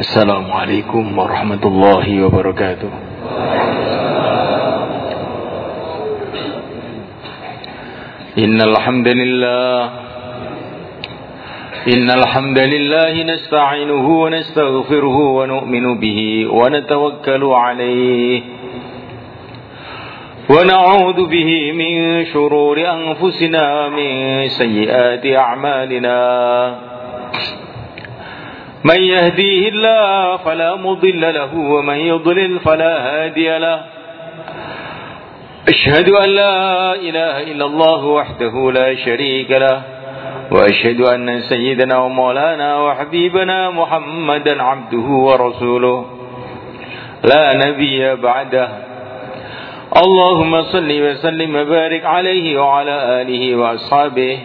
السلام عليكم ورحمة الله وبركاته إن الحمد لله إن الحمد لله نستعينه ونستغفره ونؤمن به ونتوكل عليه ونعوذ به من شرور أنفسنا من سيئات أعمالنا من يهديه الله فلا مضل له ومن يضلل فلا هادي له. أشهد أن لا إله إلا الله وحده لا شريك له وأشهد أن سيدنا ومولانا وحبيبنا محمدا عبده ورسوله. لا نبي بعده. اللهم صل وسلم وبارك عليه وعلى آله وأصحابه.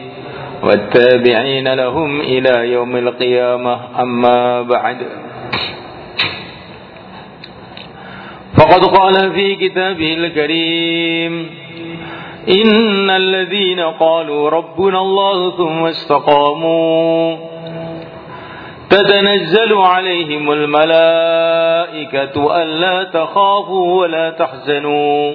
والتابعين لهم إلى يوم القيامة. أما بعد. فقد قال في كتابه الكريم إن الذين قالوا ربنا الله ثم استقاموا تتنزل عليهم الملائكة ألا تخافوا ولا تحزنوا.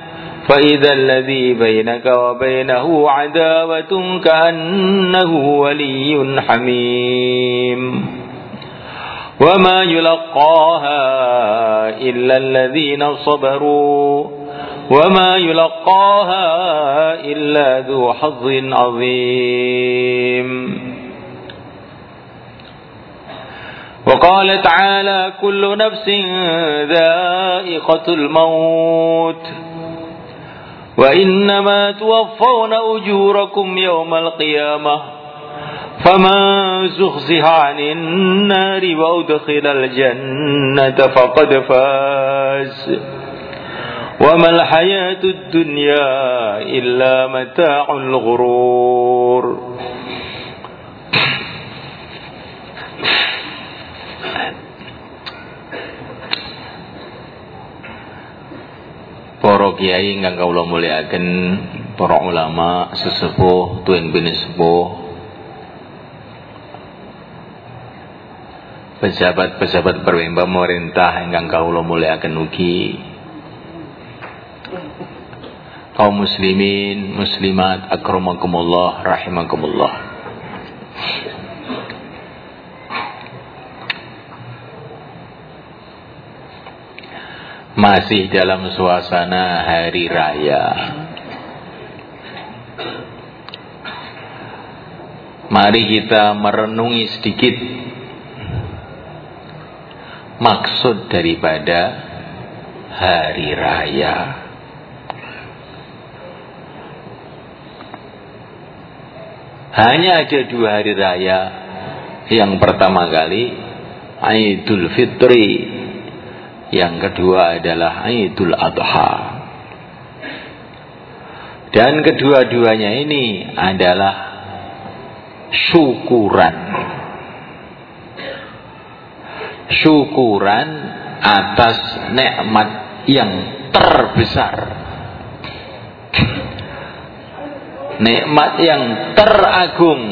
فإذا الذي بينك وبينه عداوة كأنه ولي حميم. وما يلقاها إلا الذين صبروا. وما يلقاها إلا ذو حظ عظيم. وقال تعالى كل نفس ذائقة الموت. وإنما توفون أجوركم يوم القيامة فمن زخزح عن النار وأدخل الجنة فقد فاز وما الحياة الدنيا إلا متاع الغرور. Para kiai ingkang kawula mulyakaken, para ulama, sesepuh, tuwin bini sepuh, pejabat-pejabat pemerintah ingkang kawula mulyakaken ugi kaum muslimin muslimat akramakumullah rahimakumullah masih dalam suasana hari raya. Mari kita merenungi sedikit maksud daripada hari raya. Hanya ada dua hari raya. Yang pertama kali Idul Fitri yang kedua adalah Idul Adha. Dan kedua-duanya ini adalah syukuran. Syukuran atas nikmat yang terbesar. Nikmat yang teragung.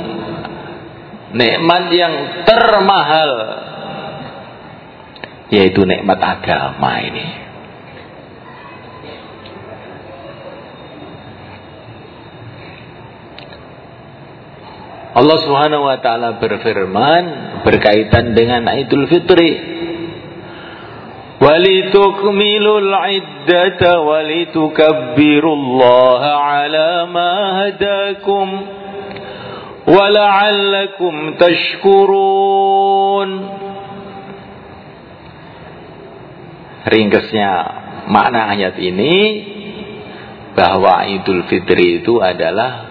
Nikmat yang termahal yaitu nikmat agama ini. Allah Subhanahu wa taala berfirman berkaitan dengan Idul Fitri. Walitukmilul iddata walitukabbirullaha ala ma hadakum wala'allakum tashkurun. Ringkasnya makna ayat ini bahwa Idul Fitri itu adalah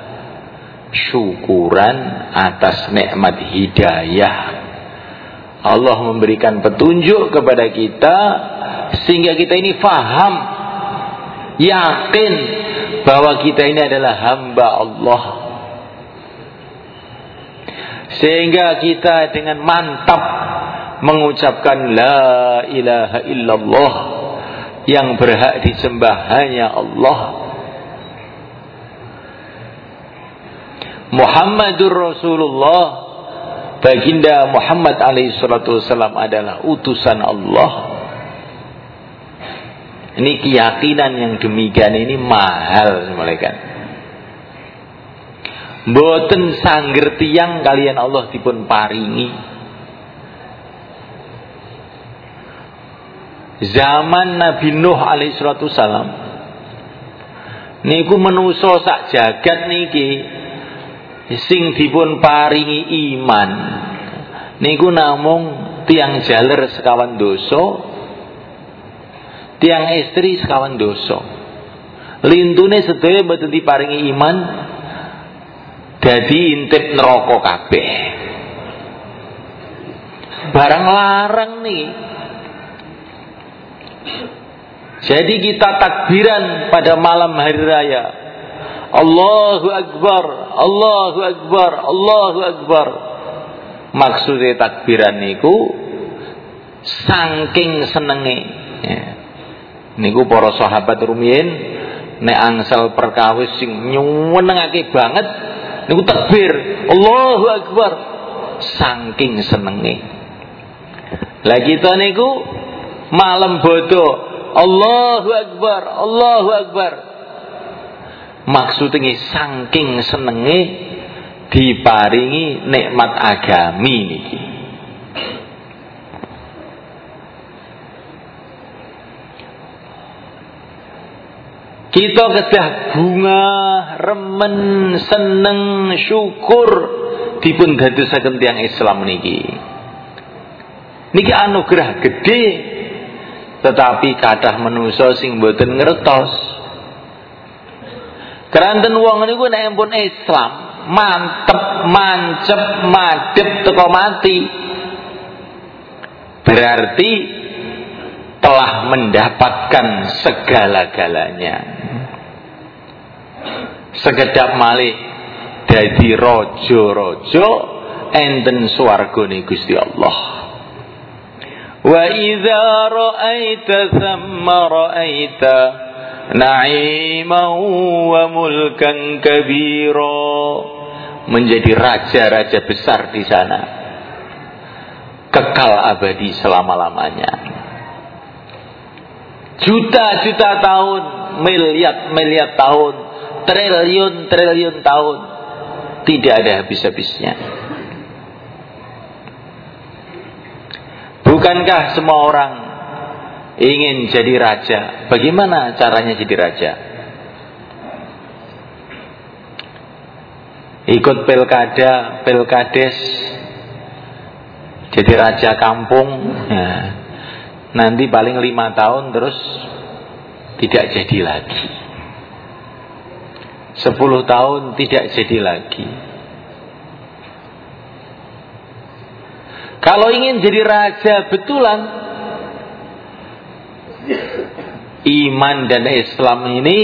syukuran atas nikmat hidayah. Allah memberikan petunjuk kepada kita sehingga kita ini faham, yakin bahwa kita ini adalah hamba Allah. Sehingga kita dengan mantap mengucapkan la ilaha illallah yang berhak disembah hanya Allah. Muhammadur Rasulullah Baginda Muhammad alaihi salatu wasallam adalah utusan Allah. Ini keyakinan yang demikian ini mahal malaikat. Boten sangger tiang kalian Allah dipun paringi. Zaman Nabi Nuh alaihi salatu wasallam niku menuso sak jagat niki sing dipun paringi iman. Niku namung tiang jaler sekawan dosa tiang istri sekawan dosa. Lintune sedaya mboten diparingi iman dadi intip neraka kabeh. Barang larang nih jadi kita takbiran pada malam hari raya Allahu Akbar, Allahu Akbar, Allahu Akbar. Maksudnya takbiran niku saking senenge. Ya. Niku para sahabat rumiyin nek angsal perkawis sing nyuwenengake banget niku takbir, Allahu Akbar. Saking senenge. Lah kita niku malam bodoh, Allahu Akbar, Allahu Akbar. Maksudnya saking senenge diparingi nikmat agami niki. Kita kedah bunga remen seneng syukur dipun dadosaken tiyang Islam niki. Niki anugerah gede tetapi kadah menusa sing boten ngertos Keranten wong niku nek pun Islam, mantep, mancep, madep teko mati. Berarti telah mendapatkan segala-galanya. Sekedap malih dadi rojo-rojo enten swargane Gusti Allah. Ra'aita thamma ra'aita na'iman wa mulkan kabira menjadi raja-raja besar di sana. Kekal abadi selama-lamanya. Juta-juta tahun miliar-miliar tahun triliun-triliun tahun. Tidak ada habis-habisnya bukankah semua orang ingin jadi raja. Bagaimana caranya jadi raja? Ikut pilkada, pilkades, jadi raja kampung. Ya. Nanti paling lima tahun terus tidak jadi lagi. Sepuluh tahun tidak jadi lagi. Kalau ingin jadi raja betulan, iman dan Islam ini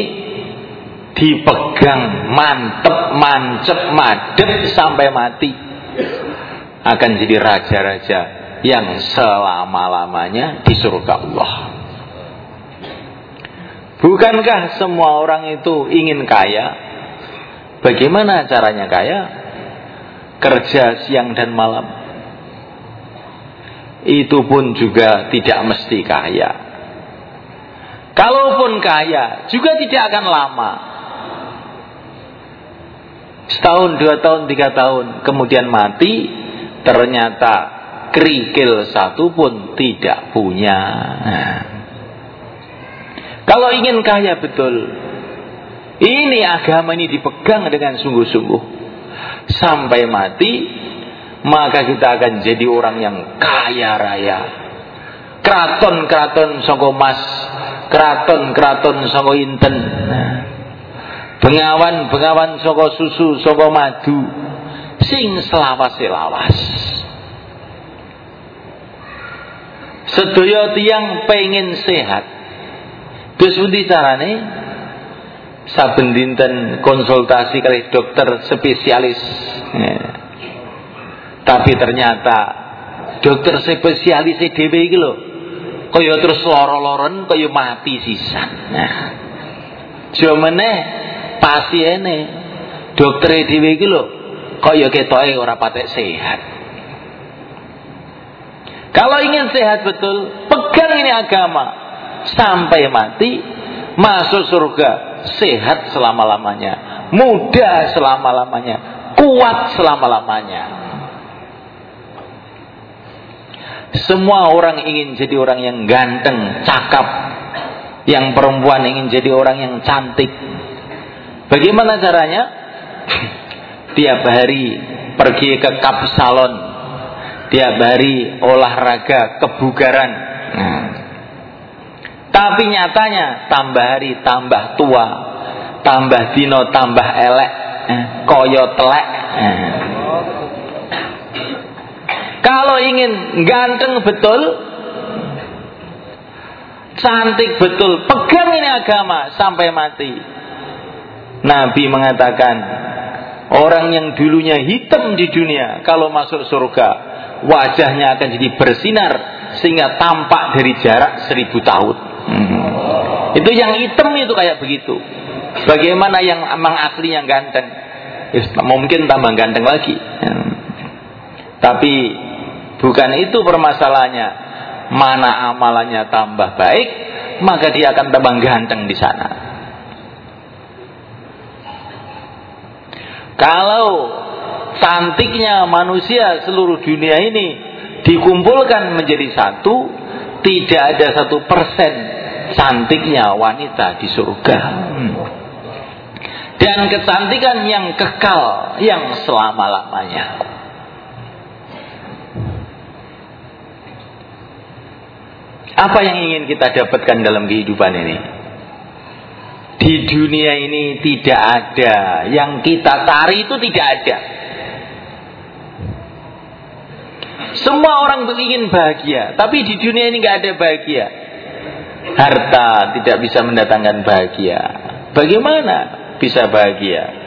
dipegang mantep, mancep, madep sampai mati akan jadi raja-raja yang selama-lamanya di surga Allah. Bukankah semua orang itu ingin kaya? Bagaimana caranya kaya? Kerja siang dan malam. Itu pun juga tidak mesti kaya. Kalaupun kaya, juga tidak akan lama. Setahun, dua tahun, tiga tahun, kemudian mati, ternyata kerikil satu pun tidak punya. Kalau ingin kaya betul, ini agama ini dipegang dengan sungguh-sungguh. Sampai mati, maka kita akan jadi orang yang kaya raya. Keraton-keraton songko mas, keraton-keraton songko inten. Nah. Bengawan-bengawan songko susu, songko madu. Sing selawas-selawas. Sedaya tiang pengen sehat. Terus pundi carane? Saben dinten konsultasi kali dokter spesialis. Ya. Tapi ternyata dokter spesialis dhewe iki lho kaya terus loro-loron kaya mati sisan. Nah. Jomene pasiene dokter dhewe iki lho kaya ketoke ora patek sehat. Kalau ingin sehat betul, pegang ini agama sampai mati, masuk surga, sehat selama-lamanya, muda selama-lamanya, kuat selama-lamanya. Semua orang ingin jadi orang yang ganteng, cakap. Yang perempuan ingin jadi orang yang cantik. Bagaimana caranya? Tiap hari pergi ke kap salon tiap hari olahraga kebugaran nah. tapi nyatanya tambah hari tambah tua tambah dino tambah elek eh, koyo telek eh. Kalau ingin ganteng betul cantik betul pegang ini agama sampai mati Nabi mengatakan orang yang dulunya hitam di dunia kalau masuk surga wajahnya akan jadi bersinar sehingga tampak dari jarak seribu tahun. Hmm. Itu yang hitam itu kayak begitu. Bagaimana yang emang asli yang ganteng? Ya, mungkin tambah ganteng lagi. Hmm. Tapi bukan itu permasalahannya. Mana amalannya tambah baik, maka dia akan tambah ganteng di sana. Kalau cantiknya manusia seluruh dunia ini dikumpulkan menjadi satu, tidak ada satu persen cantiknya wanita di surga. Dan kecantikan yang kekal, yang selama-lamanya. Apa yang ingin kita dapatkan dalam kehidupan ini? Di dunia ini tidak ada yang kita cari itu tidak ada. Semua orang ingin bahagia, tapi di dunia ini nggak ada bahagia. Harta tidak bisa mendatangkan bahagia. Bagaimana bisa bahagia?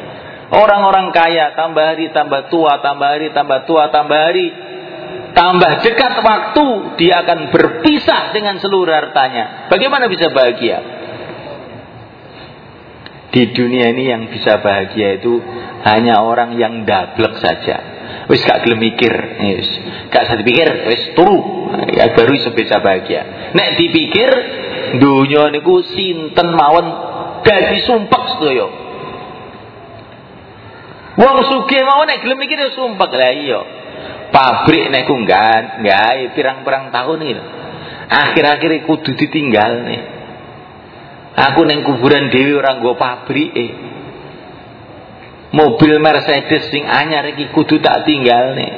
Orang-orang kaya tambah hari tambah tua, tambah hari tambah tua, tambah hari tambah dekat waktu dia akan berpisah dengan seluruh hartanya. Bagaimana bisa bahagia? Di dunia ini yang bisa bahagia itu hanya orang yang dablek saja. Wis gak gelem mikir wis. Gak usah dipikir wis turu. Ya baru iso bisa bahagia. Nek dipikir dunia niku sinten mawon dadi sumpek sedaya wong sugih mawon nek gelem mikir ya sumpek. Lah iya pabrik nek ku enggak enggak pirang-pirang tahun iki akhir-akhir kudu ditinggal nih. Aku neng kuburan dewi orang gue pabrik eh mobil Mercedes sing anyar iki kudu tak tinggal nih.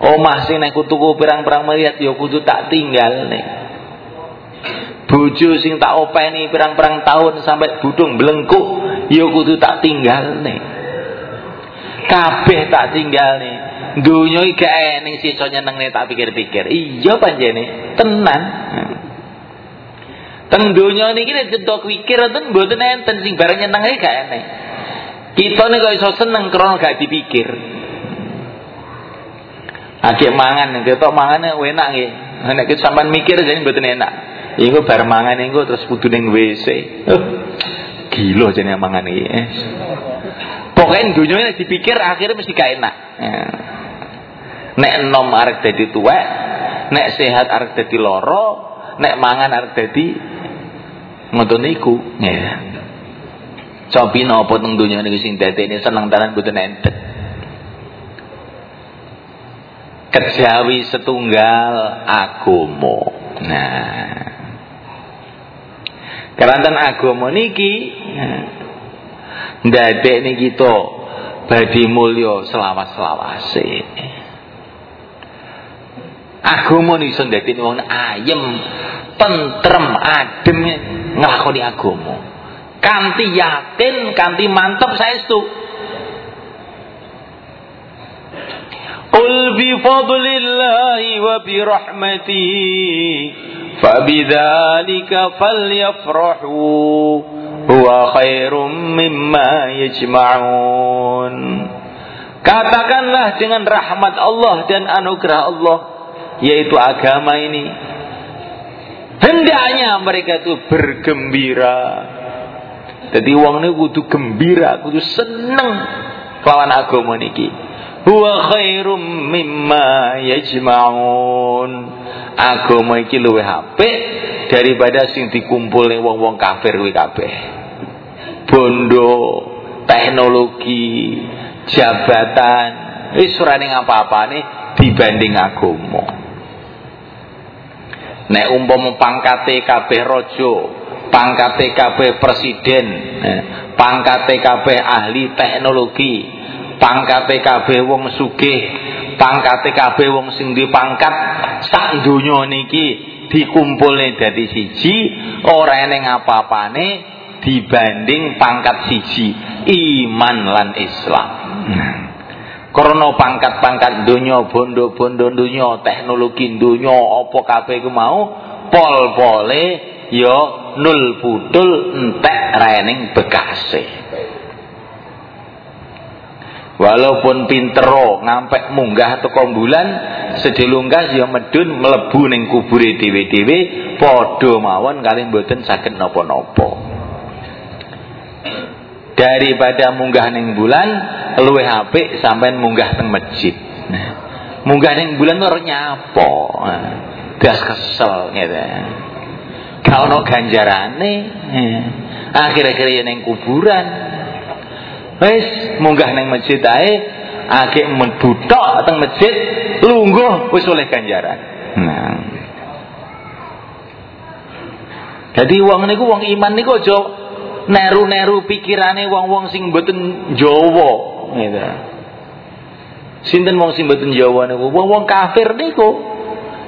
Omah sing nek tuku pirang-pirang miliar ya kudu tak tinggal nih. Bojo sing tak openi pirang-pirang tahun sampai budung belengkuk ya kudu tak tinggal nih. Kabeh tak tinggal nih dunia iki gak ening sisa nyenengne tak pikir-pikir iya panjene tenan Teng donya niki nek cetok pikir ten mboten enten sing bareng nyeneng gak enek. Kita nih kok iso seneng krono gak dipikir. Ake mangan, kita mangan enak nggih. Nek kita sampean mikir jadi mboten enak. Iku bar mangan iku terus kudu ning WC. Uh, gila jenenge mangan iki. Eh. Pokoknya dunia dipikir akhirnya mesti gak enak. Eh. Nek enom arek dadi tuwek, nek sehat arek dadi loro, nek mangan arek dadi ngoten niku. Ya. Cobi nopo teng donya niku sing ini seneng tenan mboten enten. kejawi setunggal agomo. Nah. Keranten agomo niki ndadek niki to badi mulya selawas-selawase. Agama iso ndadekne wong ayem, tentrem, adem nglakoni agama. Kanthi yakin, kanthi mantep saestu. Qul bi fadlillahi wa bi rahmatihi fabidzalika falyafrahu huwa khairum mimma yajma'un. Katakanlah dengan rahmat Allah dan anugerah Allah yaitu agama ini. Hendaknya mereka itu bergembira. Jadi wong ini kudu gembira kudu seneng lawan agama niki. Huwa khairum mimma yajma'un. Agama iki luwih apik daripada sing dikumpulne wong-wong kafir kuwi kabeh. Bondo teknologi jabatan wis ora ning apa-apane dibanding agama Nek umpama pangkate kabeh raja, pangkate kabeh presiden, eh, pangkate kabeh ahli teknologi, pangkate kabeh wong sugih, pangkate kabeh wong sing pangkat sak donya niki dikumpulne dadi siji, ora eneng apa-apane dibanding pangkat siji, iman lan Islam. Karena pangkat-pangkat dunia, bondo-bondo dunia, teknologi dunia, apa kabeh iku mau pol-pole ya nul putul entek rening bekase. Walaupun pintero ngampek munggah teko bulan, sedelunggas ya medun mlebu ning kubure dhewe-dhewe padha mawon kali mboten saged napa-napa daripada munggah ning bulan luwih apik sampean munggah teng masjid. Nah, munggah ning bulan ora nyapo. Nah, das kesel gitu. Gak ono ganjarane. Akhir-akhir ya ning kuburan. Wis munggah ning masjid ae akeh menbutok teng masjid lungguh wis oleh ganjaran. Nah. Jadi wong niku wong iman niku aja neru-neru pikirane wong-wong sing mboten Jawa gitu. Sinten wong sing mboten Jawa niku? Wong-wong kafir niku.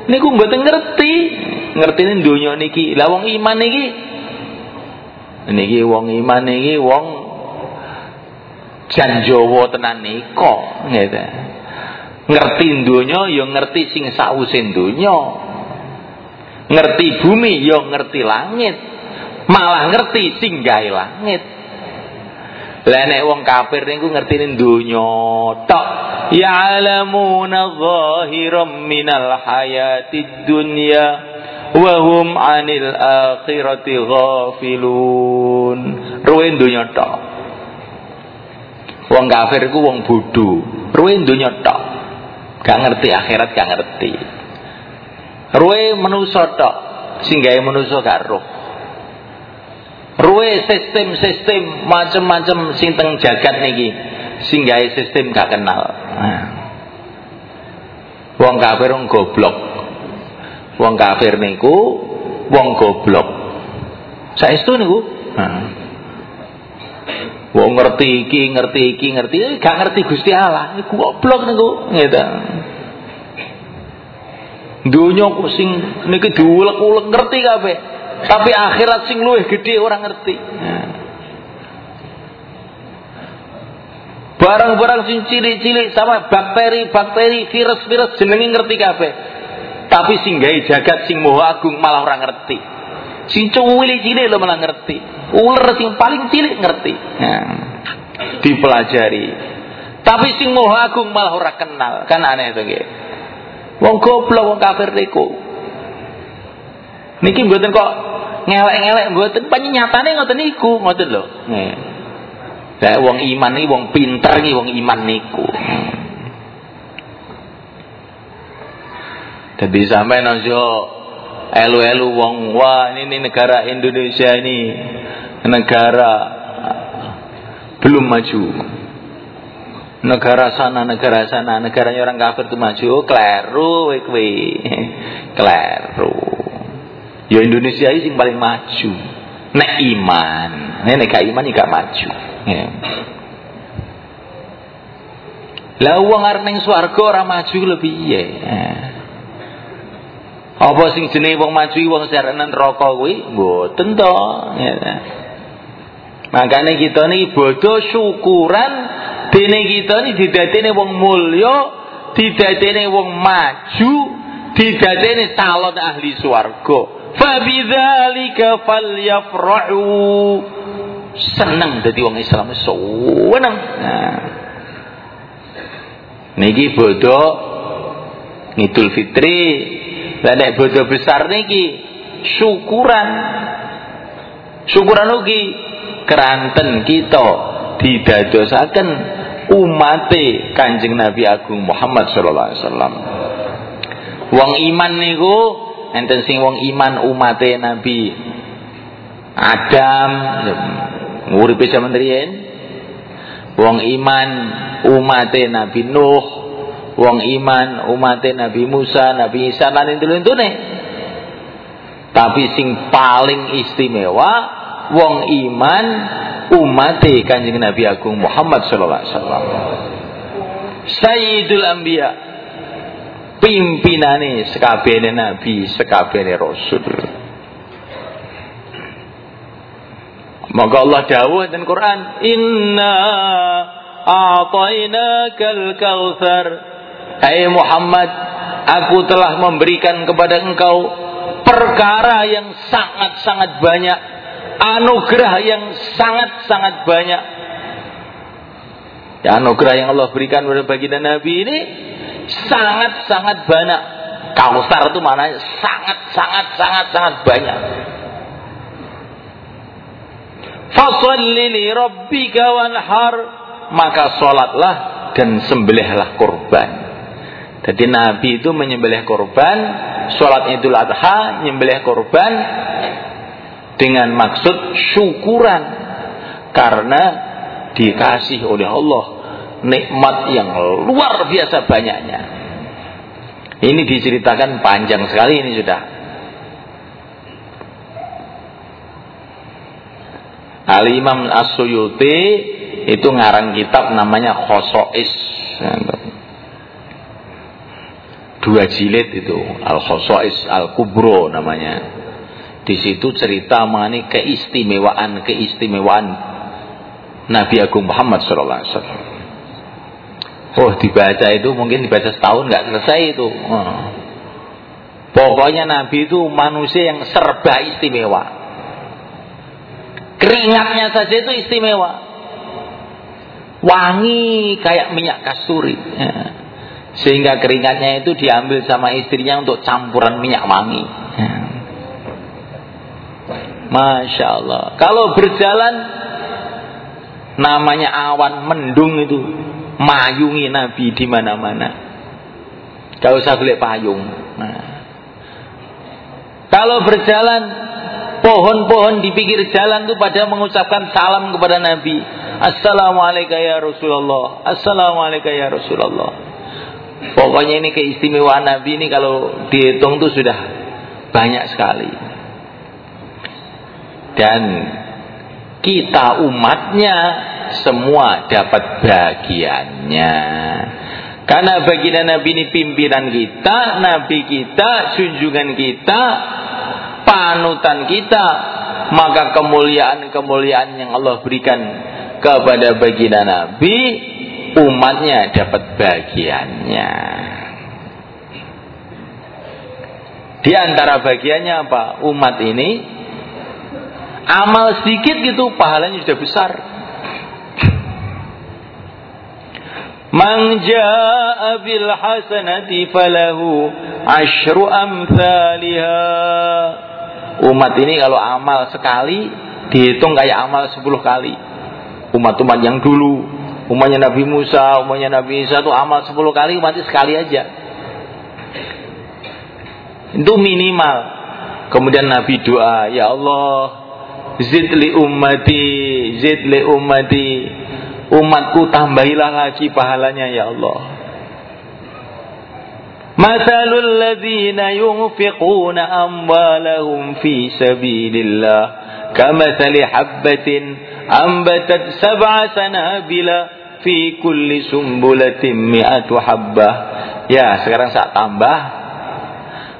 Niku mboten ngerti. Ngertine donya niki. Lah wong iman niki niki wong iman niki wong jan Jawa tenan nika gitu. Ngerti donya ya ngerti sing sause donya. Ngerti bumi ya ngerti langit malah ngerti singgahi langit. Lah nek wong kafir niku ngertine donya tok. Ya'lamuna zahiram minal hayatid dunya wa hum 'anil akhirati ghafilun. Ruwe donya tok. Wong kafir iku wong bodho. Ruwe donya tok. Gak ngerti akhirat gak ngerti. Ruwe manusa tok. Sing gawe manusa gak Ruwe sistem-sistem macam-macam sing teng jagat niki sing gawe sistem gak kenal. Nah. Wong kafir wong goblok. Wong kafir niku wong goblok. Saestu niku. Nah. Wong ngerti iki, ngerti iki, ngerti iki, gak ngerti Gusti Allah. Iku goblok niku, gitu. Dunya sing niki diulek-ulek ngerti kabeh. Tapi akhirat sing luwih gede orang ngerti. Barang-barang sing cilik-cilik sama bakteri-bakteri, virus-virus jenenge ngerti kabeh. Tapi sing gawe jagat sing Maha Agung malah orang ngerti. Sing cuwili cilik lo malah ngerti. Ular sing paling cilik ngerti. Nah, dipelajari. Tapi sing Maha Agung malah orang kenal. Kan aneh itu nggih. Wong goblok wong kafir niku. Niki mboten kok ngelek-ngelek mboten nyatane ngoten niku, ngoten lho. Nggih. Lah wong iman iki wong pinter iki wong iman niku. Jadi sampai aja elu-elu wong wah ini, ini negara Indonesia ini negara belum maju. negara sana negara sana negaranya orang kafir itu maju kleru kowe kleru ya Indonesia ini yang paling maju nek iman nek nek iman gak maju ya. lah uang arep ning swarga maju lebih ya apa sing jenenge wong maju wong saranan neraka kuwi mboten ya. Makanya kita ini bodoh syukuran dene kita ini didadene wong mulya, didadene wong maju, didadene calon ahli swarga. Fa bidzalika falyafrahu. Seneng dadi wong Islam seneng. Nah. Niki bodoh ngidul fitri. Lah nek bodoh besar niki syukuran. Syukuran ugi keranten kita didadosaken umate Kanjeng Nabi Agung Muhammad sallallahu alaihi wasallam. Wong iman niku enten sing wong iman umate Nabi Adam nguripe zaman riyen. Wong iman umate Nabi Nuh, wong iman umate Nabi Musa, Nabi Isa lan intune. Tapi sing paling istimewa wong iman umate Kanjeng Nabi Agung Muhammad sallallahu alaihi wasallam. Sayyidul Anbiya pimpinane sekabehane nabi, sekabehane rasul. Maka Allah dawuh dan Quran, "Inna a'tainakal kautsar." Hai Muhammad, aku telah memberikan kepada engkau perkara yang sangat-sangat banyak anugerah yang sangat-sangat banyak. Ya, anugerah yang Allah berikan kepada baginda Nabi ini sangat-sangat banyak. Kausar itu mana sangat-sangat sangat-sangat banyak. Fasalli li rabbika wanhar maka sholatlah dan sembelihlah korban. Jadi Nabi itu menyembelih korban, sholat Idul Adha, menyembelih korban, dengan maksud syukuran karena dikasih oleh Allah nikmat yang luar biasa banyaknya. Ini diceritakan panjang sekali ini sudah. Al Imam As-Suyuti itu ngarang kitab namanya Khosois. Dua jilid itu Al Khosois Al Kubro namanya. Di situ cerita mengenai keistimewaan keistimewaan Nabi Agung Muhammad SAW. Oh dibaca itu mungkin dibaca setahun nggak selesai itu. Oh. Pokoknya Nabi itu manusia yang serba istimewa. Keringatnya saja itu istimewa. Wangi kayak minyak kasturi. Ya. Sehingga keringatnya itu diambil sama istrinya untuk campuran minyak wangi. Ya. Masya Allah. Kalau berjalan namanya awan mendung itu mayungi Nabi di mana-mana. Gak usah beli payung. Nah. Kalau berjalan pohon-pohon di pinggir jalan itu pada mengucapkan salam kepada Nabi. Assalamualaikum ya Rasulullah. Assalamualaikum ya Rasulullah. Pokoknya ini keistimewaan Nabi ini kalau dihitung tuh sudah banyak sekali dan kita umatnya semua dapat bagiannya. Karena baginda Nabi ini pimpinan kita, Nabi kita, junjungan kita, panutan kita. Maka kemuliaan-kemuliaan yang Allah berikan kepada baginda Nabi, umatnya dapat bagiannya. Di antara bagiannya apa? Umat ini amal sedikit gitu pahalanya sudah besar Man jaa bil hasanati falahu asyru amsalha. Umat ini kalau amal sekali dihitung kayak amal sepuluh kali. Umat-umat yang dulu, umatnya Nabi Musa, umatnya Nabi Isa itu amal sepuluh kali, umat sekali aja. Itu minimal. Kemudian Nabi doa, ya Allah, zid li ummati zid li ummati Umatku tambahilah lagi pahalanya ya Allah. Masalul ladzina yunfiquna amwalahum fi sabilillah kamathali habbatin ambatat sab'a sanabila fi kulli sumbulatin mi'atu habbah. Ya, sekarang saya tambah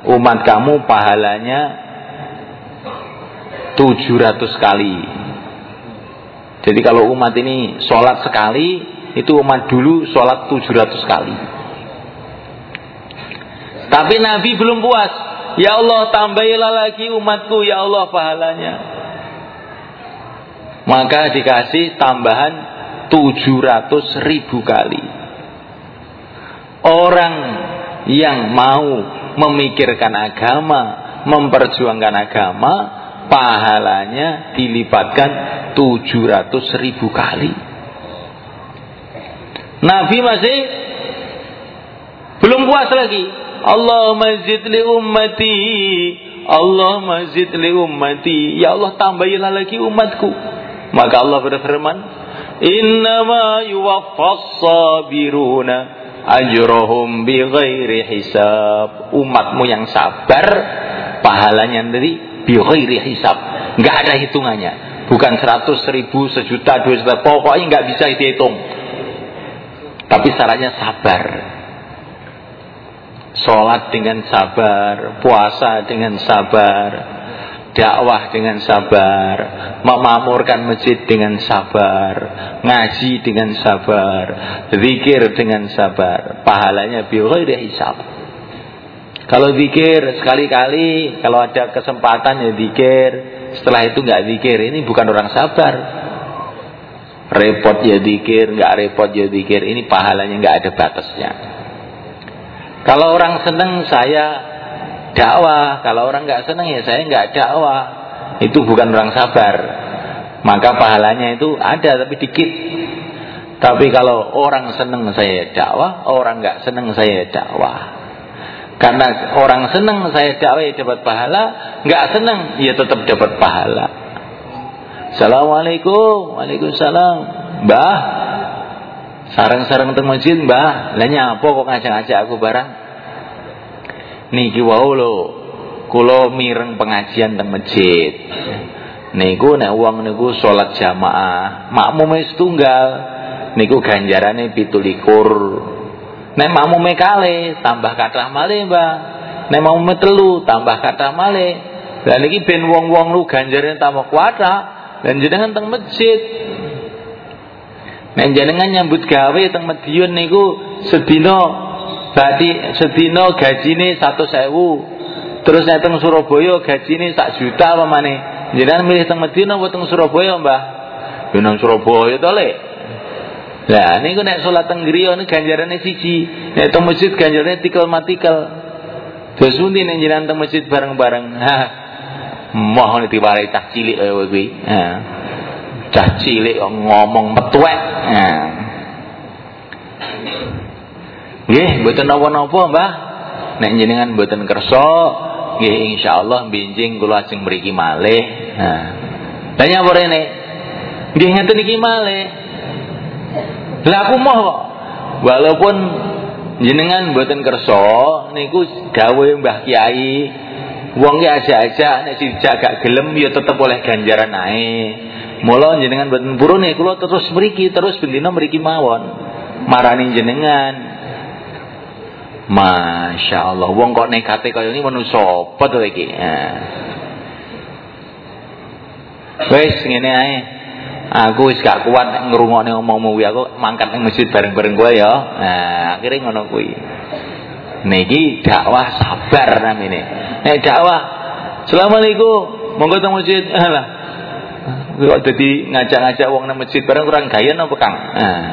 umat kamu pahalanya 700 kali. Jadi kalau umat ini sholat sekali, itu umat dulu sholat 700 kali. Tapi Nabi belum puas. Ya Allah tambahilah lagi umatku ya Allah pahalanya. Maka dikasih tambahan 700 ribu kali. Orang yang mau memikirkan agama, memperjuangkan agama, pahalanya dilipatkan 700 ribu kali. Nabi masih belum puas lagi. Allah mazid li ummati Allah mazid li ummati Ya Allah tambahilah lagi umatku Maka Allah berfirman Innama yuwaffas sabiruna Ajrohum bi ghairi hisab Umatmu yang sabar Pahalanya nanti bi ghairi hisab. Nggak ada hitungannya. Bukan seratus ribu, sejuta, dua juta. Pokoknya nggak bisa dihitung. Tapi syaratnya sabar. Sholat dengan sabar, puasa dengan sabar, dakwah dengan sabar, memamurkan masjid dengan sabar, ngaji dengan sabar, zikir dengan sabar, pahalanya bighairi hisab. Kalau zikir sekali-kali, kalau ada kesempatan ya zikir, setelah itu nggak zikir, ini bukan orang sabar. Repot ya zikir, nggak repot ya zikir, ini pahalanya nggak ada batasnya. Kalau orang senang saya dakwah, kalau orang nggak senang ya saya nggak dakwah. Itu bukan orang sabar. Maka pahalanya itu ada tapi dikit. Tapi kalau orang senang saya dakwah, orang nggak senang saya dakwah. Karena orang senang saya dakwah dapat pahala, nggak senang ya tetap dapat pahala. Assalamualaikum, Waalaikumsalam. Mbah, Sarang-sarang teng masjid, Mbah. Lah nyapa kok ngajak-ngajak aku barang? Niki wau lho. Kula mireng pengajian teng masjid. Niku nek wong niku salat jamaah, makmume setunggal. Niku ganjarane 17. Nek makmume kali tambah kathah malih, Mbah. Nek makmume telu tambah kathah malih. Lah niki ben wong-wong lu ganjarane tambah kuatah. Dan jenengan teng masjid Nek jenengan nyambut gawe teng Madiun niku sedina berarti sedina gajine 100.000. Terus nek teng Surabaya gajine sak juta apa maneh. Jenengan milih teng Madiun apa teng Surabaya, Mbah? Yo nang Surabaya to. Lah niku nek salat teng griya niku ganjarane siji, nek teng masjid ganjarane tikel matikel. Terus pundi nek teng masjid bareng-bareng? Ha. Mohon diwarai cah cilik kaya kuwi. Ha cah cilik ngomong metuek. Nah. Nggih, mboten napa-napa, Mbah. Nek jenengan mboten kersa, nggih insyaallah binjing kula ajeng mriki malih. Nah. Lah nyapa rene? Nggih ngeten iki. Lah aku moh. Walaupun jenengan mboten kersa niku gawe Mbah Kiai wong ki aja-aja nek sijak gak gelem ya tetep oleh ganjaran ae. Mula jenengan boten purun nih kula terus mriki terus bendina mriki mawon. Marani jenengan. Masya Allah, wong kok nekate kaya ini manusia apa tuh iki? Wes ngene ae. Aku wis gak kuat ngrungokne omongmu kuwi aku mangkat ning masjid bareng-bareng kowe ya. Nah, akhirnya ngono kuwi. Niki dakwah sabar namine. Nek dakwah Assalamualaikum, monggo teng masjid. Alah, kok dadi ngajak-ngajak wong nang masjid bareng kurang gaya apa Kang? Nah.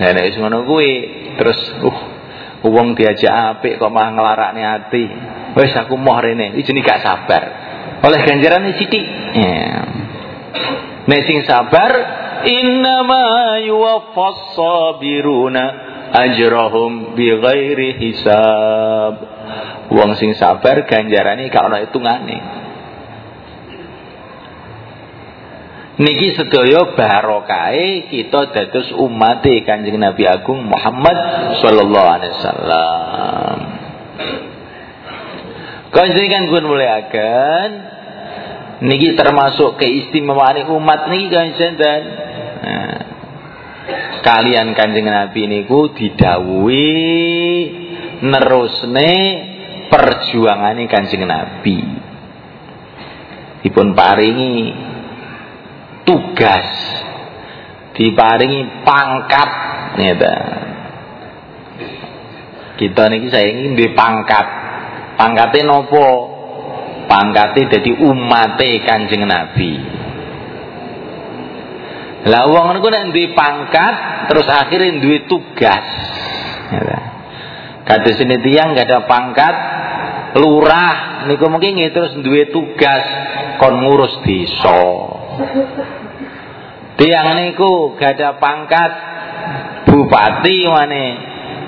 Nek wis ngono kuwi terus uh wong diajak apik kok malah nglarakne ati. Wis aku moh rene, jenenge gak sabar. Oleh ganjarane sithik. Ya. Nek sing sabar innama yuwaffas sabiruna ajrahum bighairi hisab. Wong sing sabar ganjarane gak ana hitungane. Niki sedaya barokai kita dados umat Kanjeng Nabi Agung Muhammad sallallahu alaihi wasallam. Kanjeng pun muliakan niki termasuk keistimewaan umat niki kanjeng dan nah, kalian Kanjeng Nabi niku didhawuhi nerusne perjuangane Kanjeng Nabi. Dipun paringi tugas diparingi pangkat gitu. kita niki saya ingin di pangkat pangkatnya nopo pangkatnya jadi umate kanjeng nabi lah uang niku nek duwe pangkat terus akhirnya duwe tugas gitu. kata sini tiang gak ada pangkat lurah niku mungkin terus duwe tugas kon ngurus desa Tiang niku gak ada pangkat bupati mana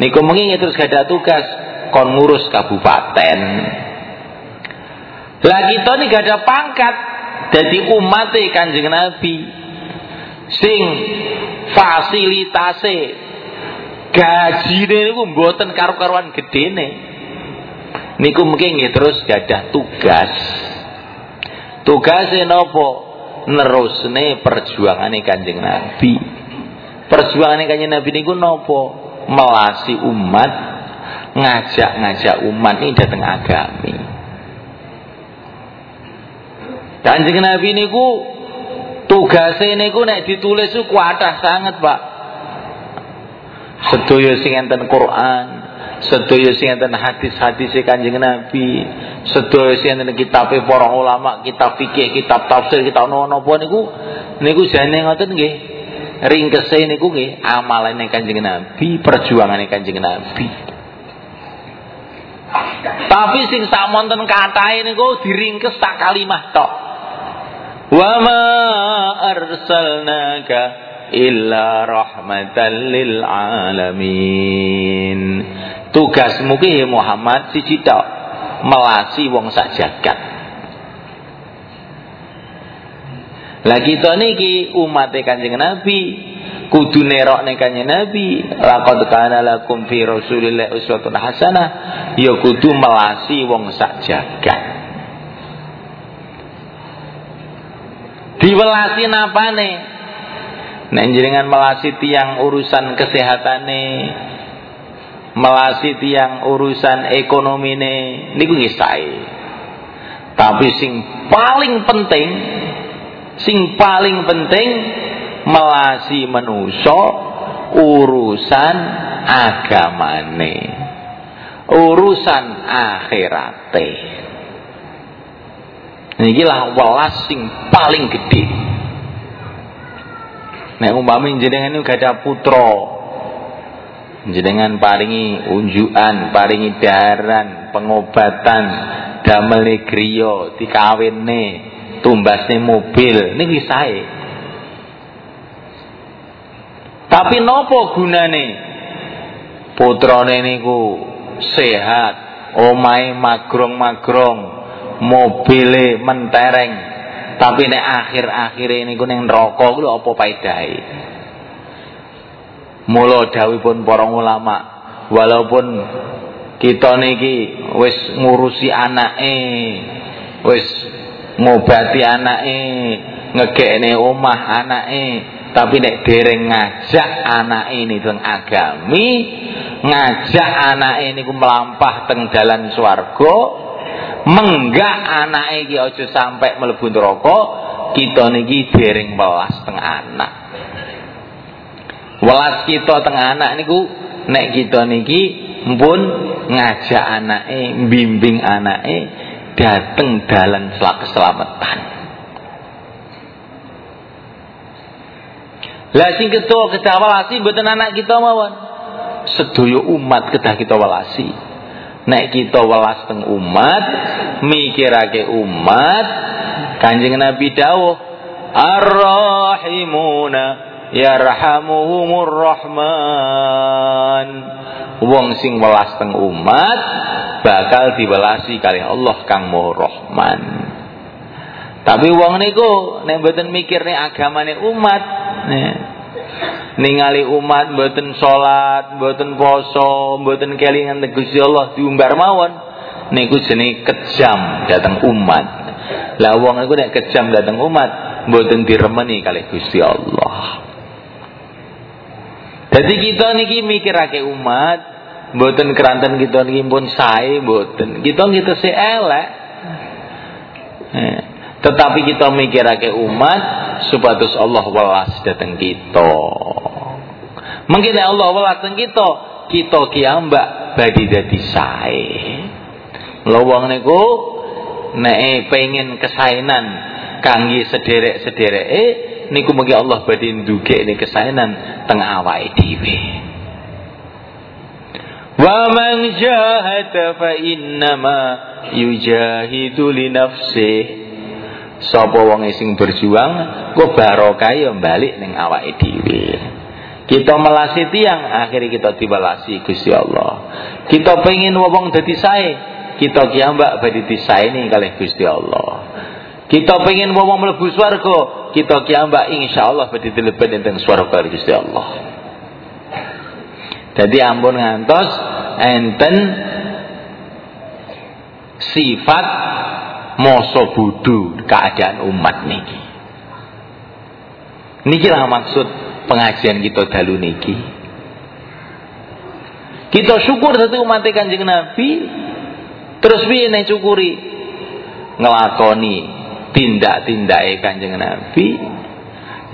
niku mengingi terus gak ada tugas kon ngurus kabupaten. Lagi kita nih gak ada pangkat jadi umat kanjeng Nabi sing fasilitase gaji niku mboten karu-karuan nih Niku mungkin terus gak ada tugas. Tugasnya nopo? nerusne perjuangane Kanjeng Nabi. Perjuangane Kanjeng Nabi niku napa? Melasi umat, ngajak-ngajak umat ini datang agami. Kanjeng Nabi niku tugasnya niku nek ditulis ku kuatah sangat, Pak. Sedaya sing enten Quran, sedaya sing enten hadis-hadis Kanjeng Nabi, sedaya sing enten kitab para ulama, kitab fikih, kitab tafsir, kitab napa niku niku jane ngoten nggih. Ringkese niku nggih amalane Kanjeng Nabi, perjuangane Kanjeng Nabi. Tapi sing samonten katahe niku diringkes tak kalimah tok. Ma arsalnaka illa rahmatan lil alamin. Tugasmu ki Muhammad siji tok, melasi wong sak jagat. Lah niki umat Kanjeng Nabi kudu nerokne Kanjeng Nabi, laqad kana lakum fi Rasulillah uswatun hasanah, ya kudu melasi wong sak. Diwelasi napane? Nek jenengan melasi tiang urusan kesehatane, melasi tiang urusan ekonomi ini niku ngisai tapi sing paling penting sing paling penting melasi menuso urusan agamane urusan akhirate niki lah welas sing paling gede nek umpami jenengan gak ada putra jenengan paringi unjukan, paringi daran, pengobatan, damel griya, dikawinne, tumbasne mobil, niki sae. Tapi nopo gunane? Putrane niku sehat, omahe magrong-magrong, mobile mentereng. Tapi nek akhir-akhir niku ning neraka ku apa paedahe? Mula dawuhipun para ulama, walaupun kita niki wis ngurusi anake, wis ngobati anake, ngegekne omah anake, tapi nek dereng ngajak anake niku agami, ngajak anake niku melampah teng dalan swarga, menggak anake iki aja sampai mlebu neraka, kita niki dereng welas teng anak. Welas kita tengah anak niku nek kita niki mpun ngajak anake, bimbing anake dateng dalan keselamatan. Lah sing ketua kedah walasi mboten anak kita mawon. Sedaya umat kedah kita walasi. Nek kita welas teng umat, mikirake umat, Kanjeng Nabi dawuh, Ar-Rahimuna yarhamuhumur rahman. Wong sing welas teng umat bakal diwelasi kali Allah kang Maha Rahman. Tapi wong niku nek mboten mikir nek agamane umat, ningali umat mboten salat, mboten poso, mboten kelingan Gusti Allah diumbar mawon, niku jenenge kejam datang umat. Lah wong niku nek kejam datang umat, mboten diremeni kali Gusti Allah. Jadi kita niki mikirake umat, mboten keranten kita niki pun sae mboten. Kita kita si elek. Eh. Tetapi kita mikirake umat supados Allah welas dateng kita. Mungkin Allah welas dateng kita, kita kiambak badi dadi sae. Lho wong niku nek pengen kesainan kangge sederek-sedereke niku mugi Allah badhe ndugekne kesainan teng awake dhewe. Wa man jahada fa innama yujahidu li nafsihi Sapa wong sing berjuang kok barokah ya balik ning awake dhewe. Kita melasi tiang, akhirnya kita dibalasi Gusti Allah. Kita pengen wong dadi sae, kita kiambak badhe disaeni kalih Gusti Allah. Kita pengen wong mlebu swarga, kita kiambak insyaallah badhe dilebet enten swarga Gusti Allah. Jadi ampun ngantos enten sifat moso budu keadaan umat niki. Niki lah maksud pengajian kita dalu niki. Kita syukur satu umat kanjeng Nabi, terus piye nek syukuri? Ngelakoni tindak-tindake kanjeng Nabi,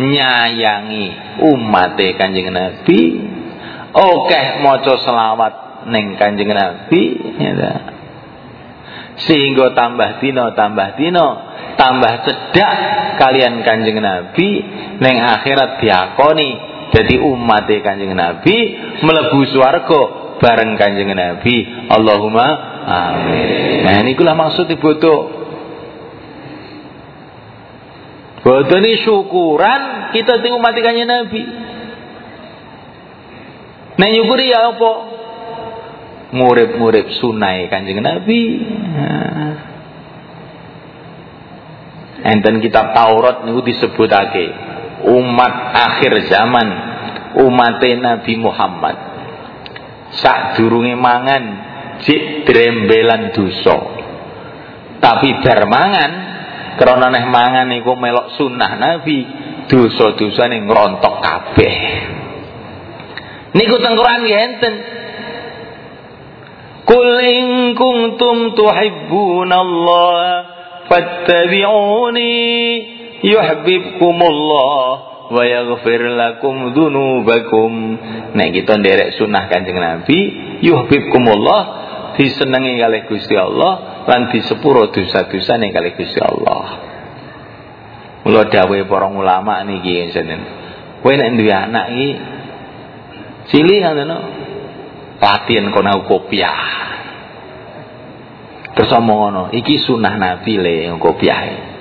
nyayangi umat kanjeng Nabi, oke maca selawat neng kanjeng Nabi, ya sehingga tambah dino tambah dino tambah cedak kalian kanjeng Nabi neng akhirat diakoni jadi umat kanjeng Nabi melebu swarga bareng kanjeng Nabi Allahumma amin nah ini kulah maksud butuh Bodoh ini syukuran kita tinggal mati kanjeng Nabi. Nah nyukuri ya apa? Ngurip-ngurip sunai kanjeng Nabi. Enten kitab Taurat niku disebutake umat akhir zaman umat Nabi Muhammad. Sak durunge mangan jik drembelan dosa. Tapi bar mangan krana neh mangan niku melok sunnah Nabi, dosa-dosane ngrontok kabeh. Niku tengkuran enten Qul in kuntum tuhibbunallaha fattabi'uni yuhibbukumullah wa yaghfir lakum dzunubakum. Nek kita nderek sunah Kanjeng Nabi, yuhibbukumullah disenengi kalih Gusti Allah lan disepuro dosa-dosane kalih Gusti Allah. Mula dawuhe para ulama nih, jenengan. senin, nek duwe anak iki cilik ngono latihan kono kopiah. Terus omong iki sunah nabi le kopiah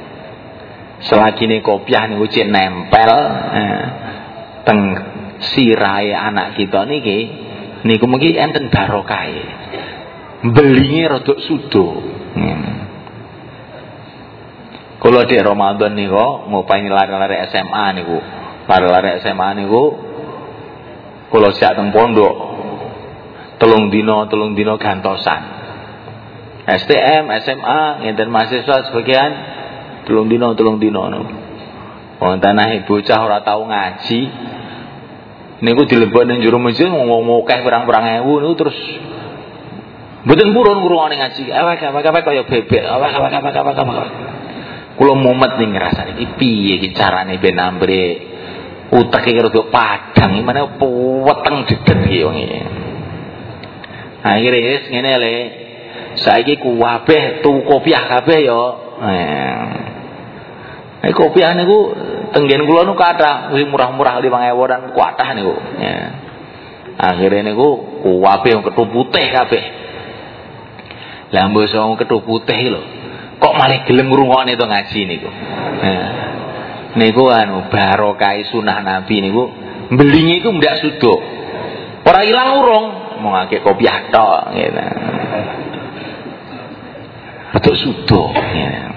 selagi ini kopiah nih cek nempel eh, teng sirai anak kita niki niku mungkin enten barokah belinge rodok sudo. Hmm. kalau di Ramadan nih mau pengen lari-lari SMA niku. Lari-lari SMA niku kalau siap teng pondok telung dino telung dino gantosan STM SMA ngenten mahasiswa sebagian telung dino telung dino no. wong tanah bocah ora tau ngaji niku dilebok ning jero masjid ngomong akeh pirang-pirang ewu niku terus Mboten purun ngrungokne ngaji. Awak awak awak kaya bebek. Awak awak awak awak awak. Kula mumet ning ngrasane iki piye iki carane ben ambre uteke rada padang mana weteng dedet iki wong iki. Akhire wis ngene le. Saiki kuwabeh tuku kopiah kabeh ya. Eh. kopiah niku tenggen kula niku kathah, wis murah-murah 5000 dan kuatah niku. Ya. Akhire niku kuwabeh kethu putih kabeh. Lah mbok wong kethu putih lho. Kok malah gelem ngrungokne to ngaji niku. Nah. Niku anu barokah sunah Nabi niku belingi iku ndak sudo. Ora ilang urung, mau ngake kopi tok gitu. Betul sudo gitu.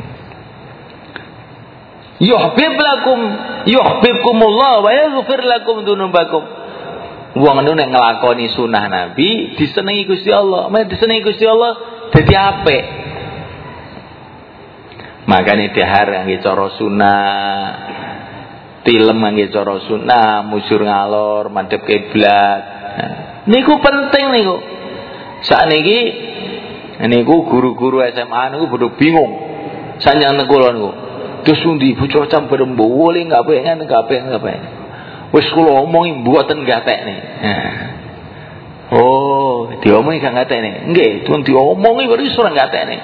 Yuhbib lakum yuhibbukumullah wa yaghfir lakum dzunubakum. Wong nu nek nglakoni sunah Nabi disenengi Gusti Allah. Mek disenengi Gusti Allah dadi apik. Makane dahar ngangge cara sunah. Tilem ngangge cara sunah, musur ngalor, madhep kiblat. Nah, niku penting niku. Sakniki niku guru-guru SMA niku bodoh bingung. Sanjang nekulon niku. Terus undi bocah cam berembu, wole nggak pengen, nggak pengen, nggak. Wis kula omongi mboten gatekne. Nah. Oh, diomongi gak gatekne. Nggih, tuan diomongi baru iso gatekne.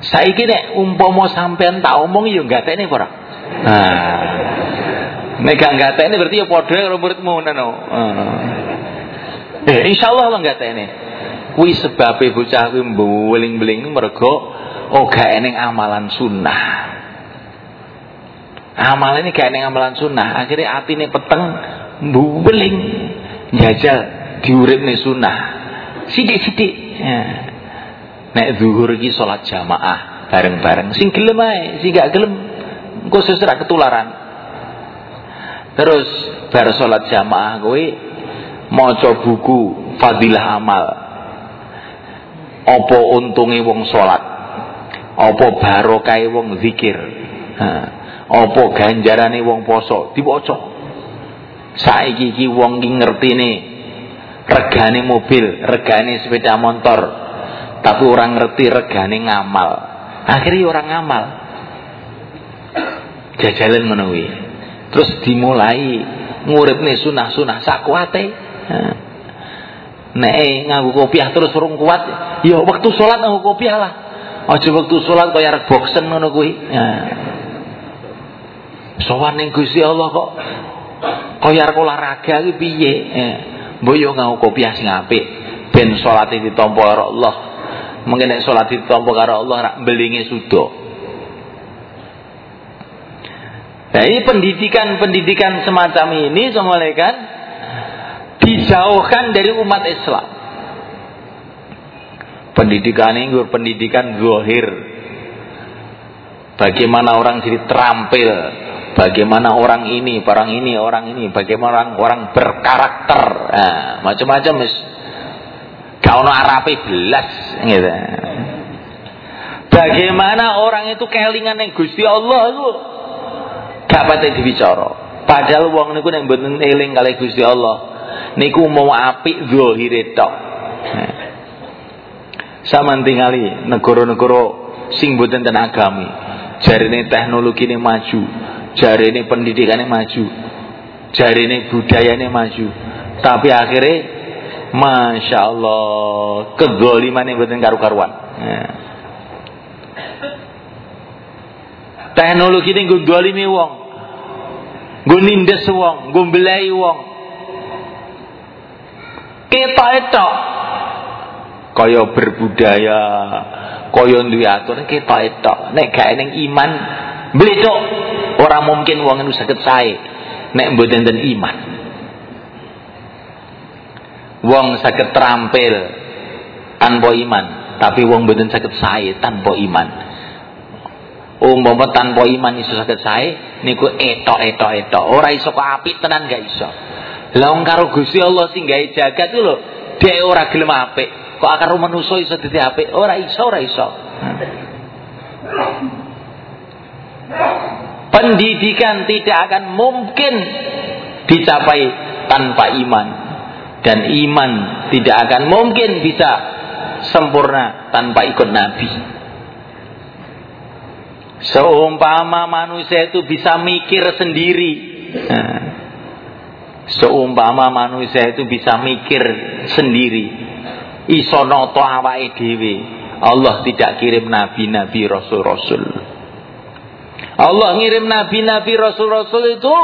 Saiki nek umpama sampean tak omongi yo gatekne ora? Nah. Nek gak gatekne berarti ya padha karo muridmu ngono. Eh, insyaallah lah gatekne. Kuwi sebabe bocah kuwi mbeling-beling mergo oh gak eneng amalan sunnah. Amal ini gak eneng amalan sunnah. Akhirnya hati ini peteng bubeling jajal diurip nih sunnah. Sidik-sidik. Ya. nek zuhur ki sholat jamaah bareng-bareng. Sing gelem ae sing gak gelem engko sesera ketularan terus bar sholat jamaah kowe maca buku fadilah amal. Apa untunge wong sholat? Apa barokah wong zikir? Apa ganjarane wong poso diwaca saiki iki wong ki ngertine regane mobil regane sepeda motor. Tapi orang ngerti regane ngamal. Akhirnya orang ngamal. Jajalan menawi terus dimulai nguripne sunah-sunah sakwate nek nganggo kopiah terus urung kuat ya waktu sholat nganggo kopiah lah Aja waktu sholat kaya arek boksen ngono kuwi. Nah. Sowan ning Gusti Allah kok kaya arek olahraga iki piye? Eh, mbok yo ngau kopiah sing apik ben salate ditampa karo Allah. Mungkin nek salat ditampa karo Allah rak belinge sudo. Nah ini pendidikan-pendidikan semacam ini semuanya kan dijauhkan dari umat Islam. Pendidikan ini pendidikan zahir. Bagaimana orang jadi terampil, bagaimana orang ini, orang ini, orang ini, bagaimana orang orang berkarakter, nah, macam-macam. Kau no Arabi belas, gitu. Bagaimana orang itu kelingan yang Gusti Allah itu gak patut dibicara. Padahal wong niku nek mboten eling kali Gusti Allah, niku mau apik zahire tok. Sama tinggali negara-negara sing boten ten agami. Jarine teknologi ini maju, jarine pendidikan ini maju, jarine ini maju. Tapi akhirnya Masya Allah Kegoliman yang boten karu-karuan. Teknologi ini gue wong Gue nindes wong Gue belai wong. Kita itu kaya berbudaya kaya duwe aturan kita itu nek gak eneng iman bledok ora mungkin wong itu saged sae nek mboten iman. Wong saged terampil tanpa iman tapi wong mboten saged sae tanpa iman umpama tanpa iman iso saged sae niku etok etok etok ora iso kok apik tenan gak iso lah karo Gusti Allah sing gawe jagat lho dhek ora gelem apik Kok akar manusa iso dadi apik? Ora iso, ora iso. Pendidikan tidak akan mungkin dicapai tanpa iman dan iman tidak akan mungkin bisa sempurna tanpa ikut nabi. Seumpama manusia itu bisa mikir sendiri. Seumpama manusia itu bisa mikir sendiri iso noto dhewe. Allah tidak kirim nabi-nabi rasul-rasul. Allah ngirim nabi-nabi rasul-rasul itu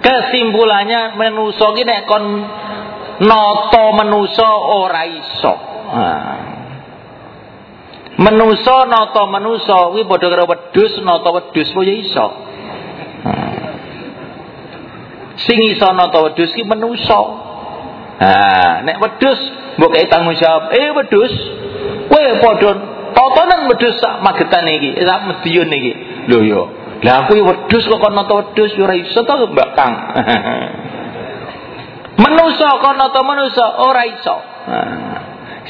kesimpulannya menuso ki nek kon noto menuso ora iso. Nah. Menuso noto menuso kuwi padha karo wedhus noto wedhus kaya iso. Sing iso noto wedhus ki menuso. Nah, nek wedhus mbok kei tanggung jawab, eh wedhus, kowe padha Totonan wedhus sak magetan iki, sak medion iki. Lho yo. Lah aku yo wedhus kok kono wedhus yo ora iso to Mbak Kang. Manusa kono to manusa ora iso. Nah,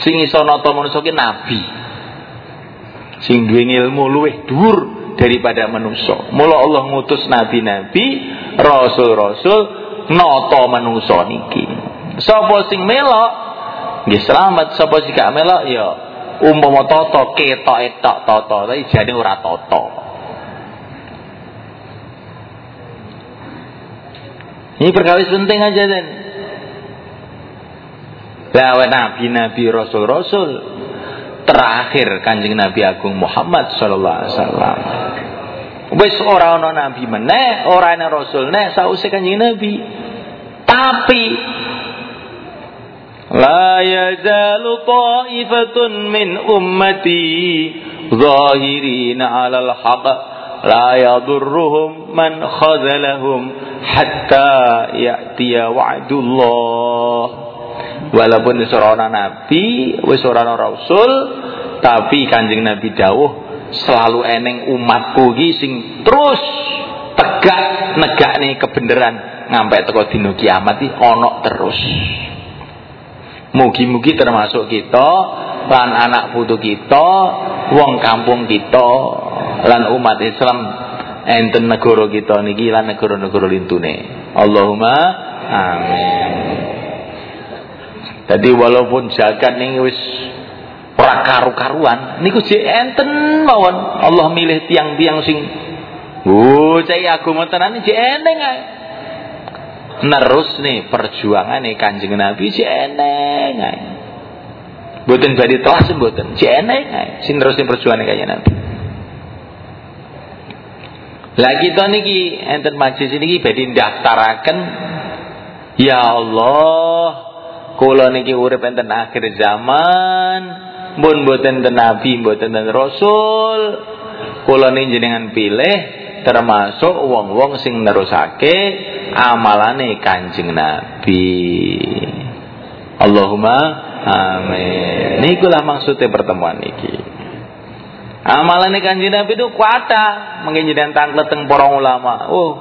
sing iso nata manusa ki nabi. Sing duwe ilmu luwih dhuwur daripada manusa. Mula Allah ngutus nabi-nabi, rasul-rasul nata manusa niki. Sapa sing melok nggih selamat, sapa sing gak melok ya umpama tata ketok etok tata tapi jane ora tata. Ini perkawis penting aja dan. Lah nabi-nabi rasul-rasul terakhir Kanjeng Nabi Agung Muhammad sallallahu alaihi wasallam. Wes orang ana nabi meneh, orang ana rasul neh sausai Kanjeng Nabi. Tapi La yazalu ta'ifatun min ummati Zahirin alal haq La yadurruhum man khazalahum Hatta ya'tiya wa'dullah walaupun seorang nabi, wis ora rasul, tapi Kanjeng Nabi dawuh selalu eneng umatku iki sing terus tegak negakne kebenaran ngampai teko dino kiamat iki terus. Mugi-mugi termasuk kita lan anak putu kita, wong kampung kita lan umat Islam enten negoro kita niki lan negara-negara lintune. Allahumma amin. Jadi walaupun jagat ning wis ora karu-karuan, niku jek enten mawon Allah milih tiang-tiang sing cai agama tenan jek eneng ae nerus nih perjuangan nih kanjeng Nabi si eneng ae. Boten badhe telas boten, si eneng ae. Sing perjuangan kanjeng Nabi. Lagi kita niki enten majlis niki badhe ndaftaraken Ya Allah, kula niki urip enten akhir zaman, pun boten ten nabi, boten ten rasul. Kula niki jenengan pilih termasuk wong-wong sing nerusake amalane Kanjeng Nabi. Allahumma amin. Nikulah maksudnya pertemuan iki. Amalane Kanjeng Nabi itu kuata, mungkin jadi tangkleteng para ulama. Oh,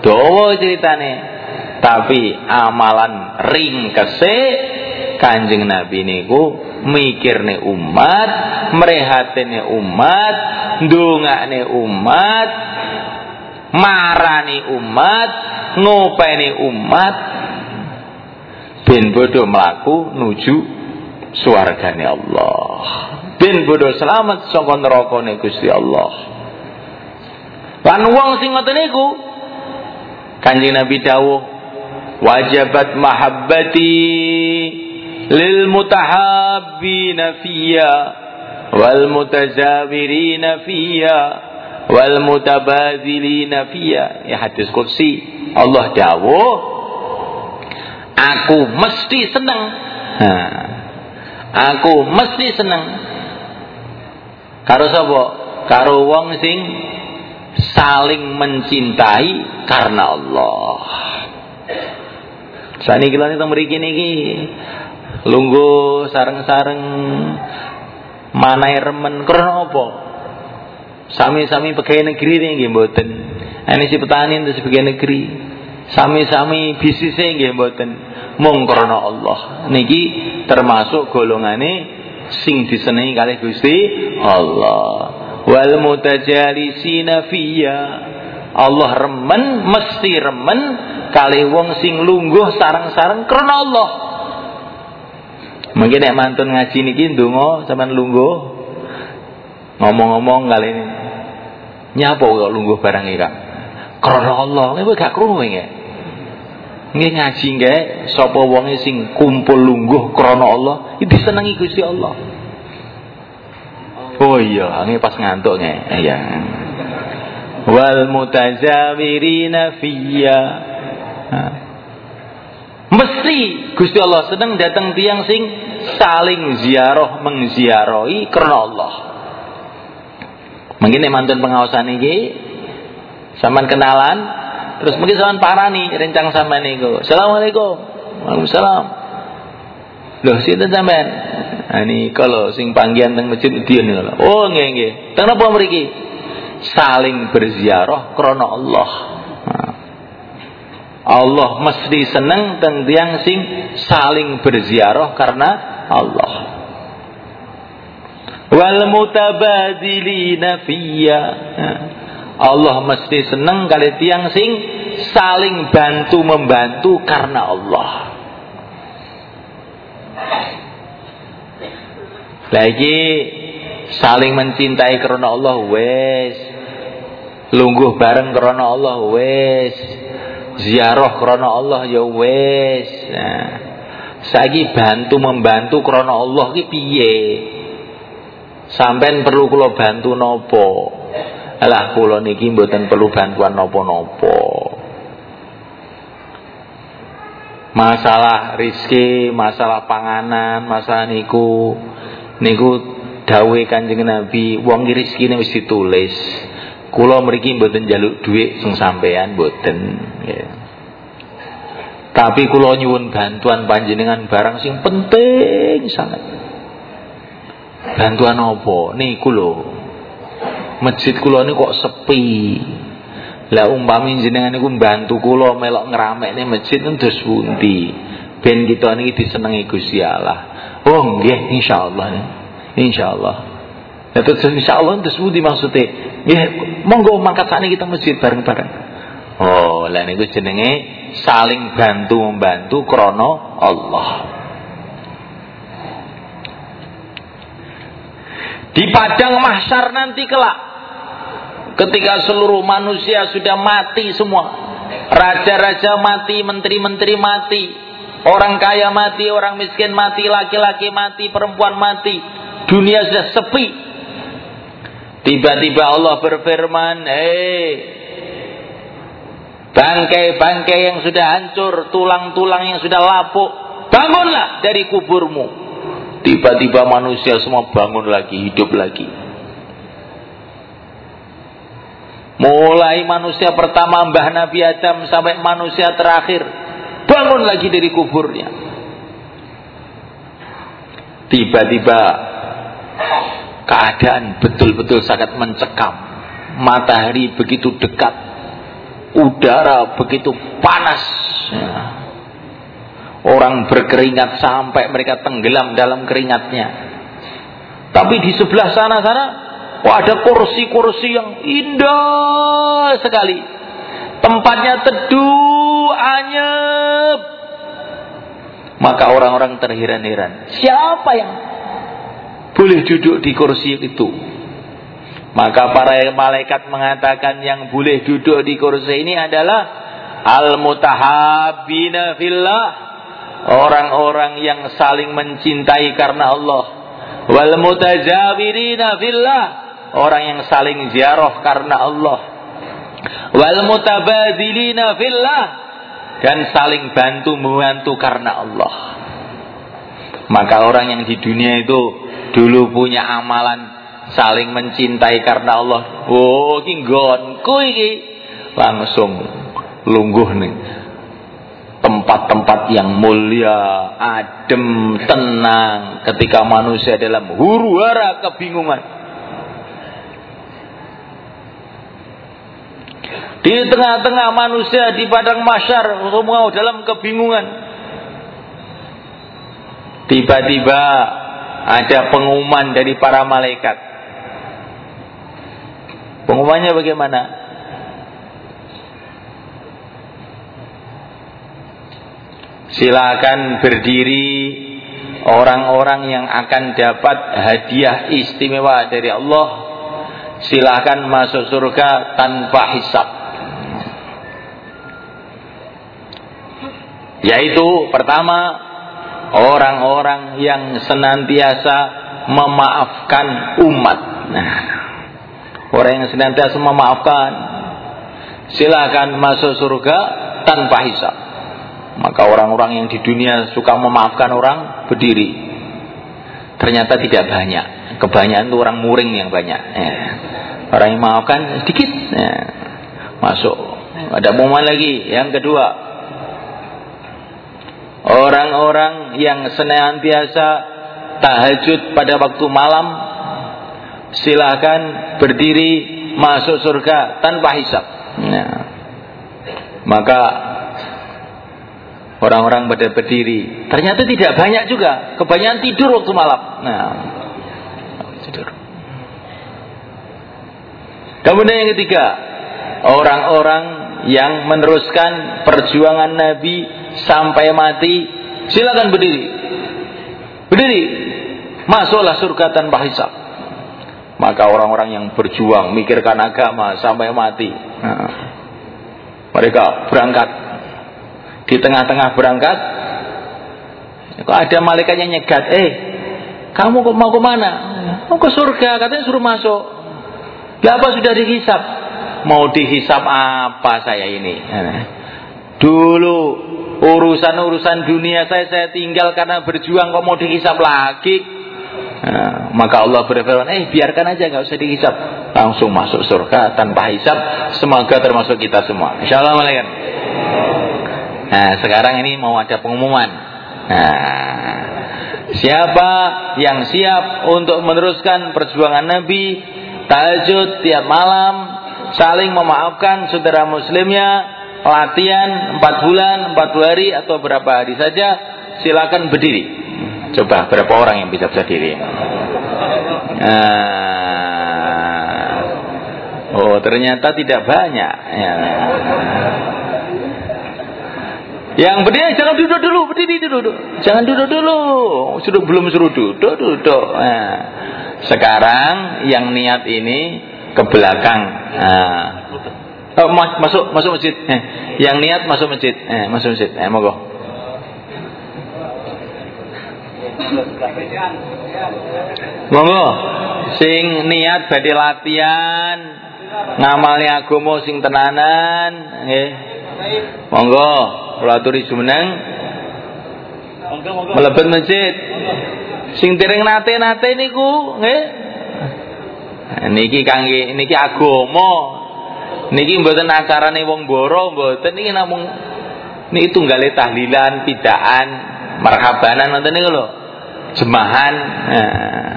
dawa ceritane. Tapi amalan ringkese Kanjeng Nabi niku mikirne umat, merehatene umat, ndongakne umat, marani umat, ngopeni umat ben bodoh melaku nuju suargane Allah. Ben bodoh selamat saka nerakane Gusti Allah. Lan wong sing ngoten niku Kanjeng Nabi dawuh wajabat mahabbati lil mutahabbina fiyya wal mutazawirina fiyya wal mutabadzilina fiyya. Ya hadis kursi. Allah dawuh aku mesti seneng nah, aku mesti seneng karo sapa? Karo wong sing saling mencintai karena Allah Sani kita teng mriki niki lungguh sareng-sareng manai remen karena apa Sami-sami pegawai negeri nggih mboten. Ini si petani itu sebagai negeri. Sami-sami bisnisnya nggih mboten. Mung krana Allah. Niki termasuk golongane sing disenengi kali Gusti Allah. Wal mutajalisina fiyya. Allah remen mesti remen kali wong sing lungguh sarang-sarang krana Allah. Mungkin nek mantun ngaji niki ndonga sampean lungguh ngomong-ngomong kali ini nyapa kok lungguh barang iki Kak? Krana Allah. Kowe gak krungu nggih nggih ngaji nggih sapa wonge sing kumpul lungguh krana Allah iki disenengi Gusti Allah. Oh iya ini pas ngantuk nggih. Iya. Wal mutazawirina fiyya mesti Gusti Allah sedang datang tiang sing saling ziarah mengziarahi karena Allah. Mungkin yang mantan pengawasan ini Saman kenalan Terus mungkin saman parani Rencang sama niku. Assalamualaikum. Waalaikumsalam. Loh sinten sampean ini kalau sing panggian teng masjid dia nih Oh nggih nggih. Teng napa? Saling berziarah krana Allah. Allah mesti seneng teng tiang sing saling berziarah karena Allah. Wal mutabadilina fiyya. Allah mesti seneng kali tiang sing saling bantu membantu karena Allah. Lagi saling mencintai karena Allah wes. Lungguh bareng karena Allah wes. Ziarah karena Allah ya wes. Nah, bantu membantu karena Allah ki piye? Sampai perlu kula bantu nopo? Alah kula niki mboten perlu bantuan nopo-nopo. Masalah rizki, masalah panganan, masalah niku niku dawe Kanjeng Nabi wong rezekine wis ditulis. Kula mriki mboten njaluk dhuwit sing sampean mboten ya. Tapi kula nyuwun bantuan panjenengan barang sing penting sangat. Bantuan apa? Niku lho. Masjid kula ini kok sepi. Lah umpami jenengan niku bantu kula melok ngramekne masjid terus pundi? Ben kita niki disenengi Gusti Allah. Oh nggih insyaallah. Insyaallah. Ya terus insyaallah terus budi maksudnya. Ya monggo mangkat sana kita masjid bareng-bareng. Oh, lah niku jenenge saling bantu membantu krono Allah. Di padang mahsyar nanti kelak ketika seluruh manusia sudah mati semua, raja-raja mati, menteri-menteri mati, Orang kaya mati, orang miskin mati, laki-laki mati, perempuan mati. Dunia sudah sepi. Tiba-tiba Allah berfirman, "Hei, bangkai-bangkai yang sudah hancur, tulang-tulang yang sudah lapuk, bangunlah dari kuburmu." Tiba-tiba manusia semua bangun lagi, hidup lagi. Mulai manusia pertama Mbah Nabi Adam sampai manusia terakhir bangun lagi dari kuburnya. Tiba-tiba keadaan betul-betul sangat mencekam. Matahari begitu dekat. Udara begitu panas. Orang berkeringat sampai mereka tenggelam dalam keringatnya. Tapi di sebelah sana-sana, oh ada kursi-kursi yang indah sekali. Tempatnya teduh, anyep. Maka orang-orang terheran-heran. Siapa yang boleh duduk di kursi itu? Maka para malaikat mengatakan yang boleh duduk di kursi ini adalah al-mutahabbina fillah. Orang-orang yang saling mencintai karena Allah. Wal mutajawirina fillah. Orang yang saling ziarah karena Allah. Wal mutabadilina fillah dan saling bantu membantu karena Allah. Maka orang yang di dunia itu dulu punya amalan saling mencintai karena Allah. Oh, iki nggonku iki langsung lungguh nih. Tempat-tempat yang mulia, adem, tenang ketika manusia dalam huru-hara kebingungan. Di tengah-tengah manusia di padang masyar semua dalam kebingungan. Tiba-tiba ada pengumuman dari para malaikat. Pengumumannya bagaimana? Silakan berdiri orang-orang yang akan dapat hadiah istimewa dari Allah. Silakan masuk surga tanpa hisab. Yaitu pertama orang-orang yang senantiasa memaafkan umat. Nah, orang yang senantiasa memaafkan silakan masuk surga tanpa hisap. Maka orang-orang yang di dunia suka memaafkan orang berdiri. Ternyata tidak banyak. Kebanyakan itu orang muring yang banyak. Ya. Orang yang memaafkan sedikit. Ya. Masuk. Ada momen lagi. Yang kedua, Orang-orang yang senantiasa tahajud pada waktu malam silahkan berdiri masuk surga tanpa hisap nah, maka orang-orang pada berdiri. Ternyata tidak banyak juga. Kebanyakan tidur waktu malam. Nah. Tidur. Kemudian yang ketiga orang-orang yang meneruskan perjuangan Nabi sampai mati silakan berdiri. Berdiri. Masuklah surga tanpa hisap maka orang-orang yang berjuang mikirkan agama sampai mati. Mereka berangkat. Di tengah-tengah berangkat kok ada malaikat yang nyegat eh kamu mau ke mana mau ke surga katanya suruh masuk. Ya apa sudah dihisap? Mau dihisap apa saya ini? Dulu urusan-urusan dunia saya saya tinggal karena berjuang kok mau dihisap lagi Nah, maka Allah berfirman, eh biarkan aja nggak usah dihisap, langsung masuk surga tanpa hisap. Semoga termasuk kita semua. Insya Allah malaikat. Nah, sekarang ini mau ada pengumuman. Nah, siapa yang siap untuk meneruskan perjuangan Nabi, tahajud tiap malam, saling memaafkan saudara muslimnya, latihan 4 bulan, 40 hari atau berapa hari saja, silakan berdiri. Coba berapa orang yang bisa berdiri? Nah, oh ternyata tidak banyak. Ya. Yang berdiri jangan duduk dulu, berdiri dulu. Jangan duduk dulu. Sudah belum suruh duduk, duduk. Nah, sekarang yang niat ini ke belakang. Nah. Oh, masuk masuk masjid. Eh, yang niat masuk masjid. Eh, masuk masjid. Eh, monggo. Monggo sing niat badhe latihan ngamali agama sing tenanan nggih. Monggo kula aturi jumeneng. Mlebet masjid. Sing dereng nate-nate niku nggih. Niki kangge niki agama. Niki mboten acarane wong boro mboten niki namung niki tunggale tahlilan, pidaan, marhabanan ngoten niku lho jemahan nah.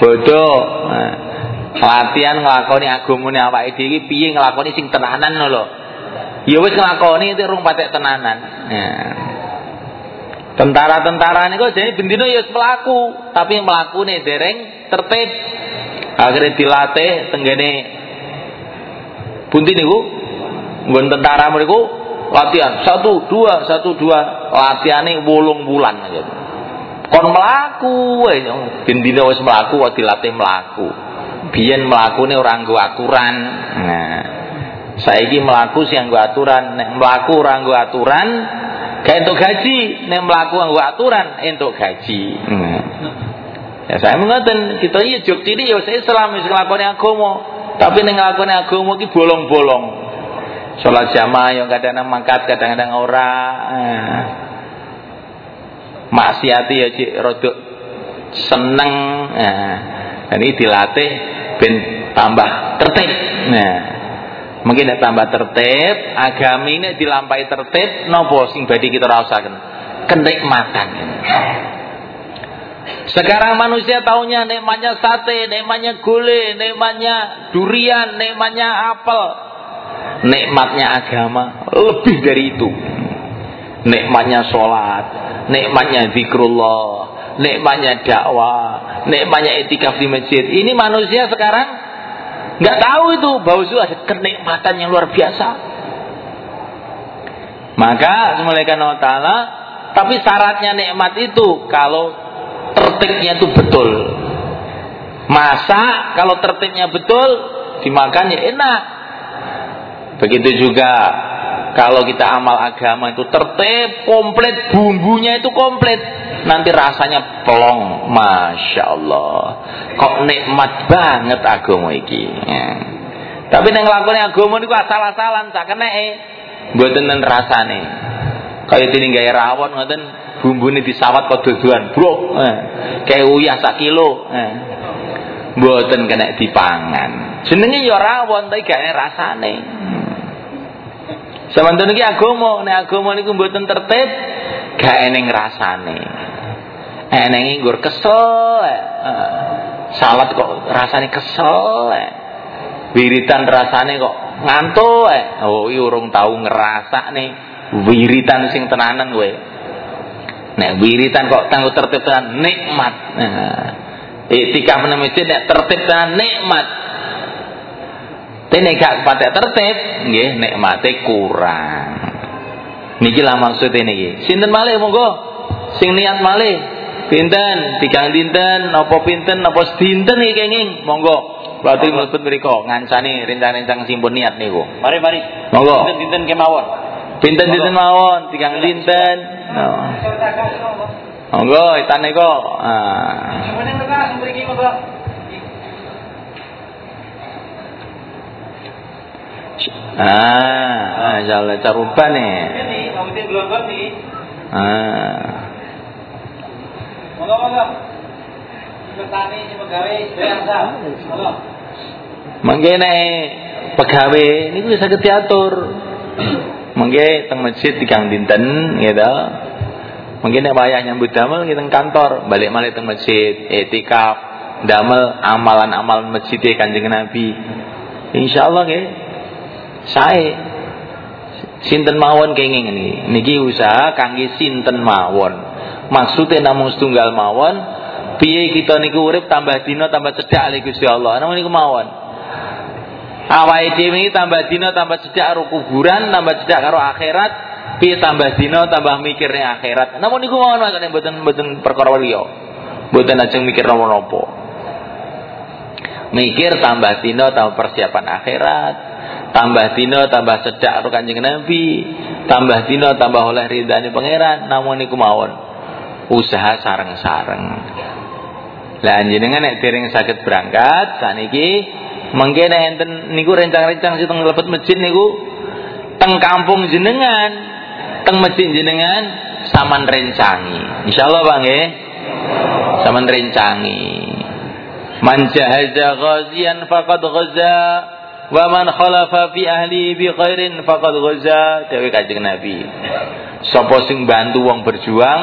bodoh nah. latihan nglakoni agamane awake dhewe piye nglakoni sing tenanan lho ya wis nglakoni itu rung patek tenanan nah. tentara-tentara niku jadi bendino ya melaku tapi mlakune dereng tertib akhirnya dilatih tenggene bunti niku nggon tentara mriku latihan. Satu dua satu dua latihane wolung bulan gitu kon melaku ben dina wis mlaku kok dilatih mlaku. Biyen mlakune ora nggo aturan. Nah saiki mlaku sing nggo aturan. Nek mlaku ora nggo aturan gak entuk gaji. Nek mlaku nggo aturan entuk gaji. Nah. ya saya mengerti kita iya jog cilik ya saya Islam wis nglakoni agama tapi nek nglakoni agama iki bolong-bolong. Sholat jamaah yang kadang-kadang mangkat kadang-kadang ora. Nah maksiati ya cik rodok seneng. Nah, ini dilatih ben tambah tertib. Nah mungkin tambah tertib agama ini dilampai tertib nopo sing badi kita rasakan? Kenikmatan sekarang manusia taunya nikmatnya sate, nikmatnya gule, nikmatnya durian, nikmatnya apel. Nikmatnya agama lebih dari itu. Nikmatnya sholat, nikmatnya zikrullah, nikmatnya dakwah, nikmatnya etikaf di masjid. Ini manusia sekarang nggak tahu itu bahwa itu ada kenikmatan yang luar biasa. Maka Allah Ta'ala Tapi syaratnya nikmat itu Kalau tertibnya itu betul Masa kalau tertibnya betul Dimakan ya enak Begitu juga kalau kita amal agama itu tertib, komplit, bumbunya itu komplit. Nanti rasanya pelong. Masya Allah. Kok nikmat banget agama iki. Ya. Tapi yang ngelakuin agama itu asal-asalan. Tak kena eh. Buat rasane. Kayak ini gaya rawon. Ngoten bumbu ini disawat kok duduan. Bro. Eh. Kayak uyah sak kilo. Eh. Buatan kena dipangan. Jenenge ya rawon tapi gak rasane. Sementara iki agama, nek agama niku mboten tertib, gak eneng rasane. Enenge nggur kesel. Uh, salat kok rasanya kesel. Eh. Wiritan rasanya kok ngantuk. Eh. Oh, iki urung tahu ngerasa nih wiritan sing tenanan gue. Nek wiritan kok tangguh tertib tenan nikmat. Nah, Itikaf nang masjid nek tertib tenan nikmat. Tene gak patek tertib, nggih nikmate kurang. Niki lah maksud niki. Sinten malih monggo sing niat malih Pinten, tigang dinten, napa pinten, napa sedinten iki kenging, monggo. Berarti mlebet mriku ngancani rencang-rencang simpun niat niku. Mari mari. Monggo. Dinten kemawon. Pinten dinten mawon, tigang dinten. Monggo, itane kok. Ah. Ah, caruban nih. Ah. Monggo monggo. Petani pegawai biasa. Monggo. Mangke nek pegawai niku saged diatur. Mangke teng masjid tigang dinten gitu. Mungkin nek wayah nyambut damel kita kantor, balik malih teng masjid, etikaf, damel amalan-amalan masjid Kanjeng Nabi. Insyaallah nggih. Sae sinten mawon kenging niki. Niki usaha kangge sinten mawon maksudnya namun setunggal mawon piye kita niku urip tambah dina tambah cedak ali Gusti Allah namun niku mawon awake dhewe tambah dina tambah cedak karo kuburan tambah cedak karo akhirat. Piye tambah dina tambah mikirnya akhirat. Namun niku mawon makane mboten mboten perkara liya. Mboten ajeng mikir napa-napa. Mikir tambah dina tambah persiapan akhirat. Tambah dina tambah cedak karo Kanjeng Nabi. Tambah dina tambah oleh ridhani pangeran. Namun niku mawon usaha sareng-sareng. Lah jenengan nek saged berangkat saniki mengke nek enten niku rencang-rencang sing lebet masjid niku teng kampung jenengan, teng masjid jenengan saman rencangi. Insyaallah Bang nggih. Saman rencangi. Man jahaza ghazian faqad ghaza wa man khalafa fi ahli bi khairin faqad ghaza dewe Kanjeng Nabi. Sapa sing bantu wong berjuang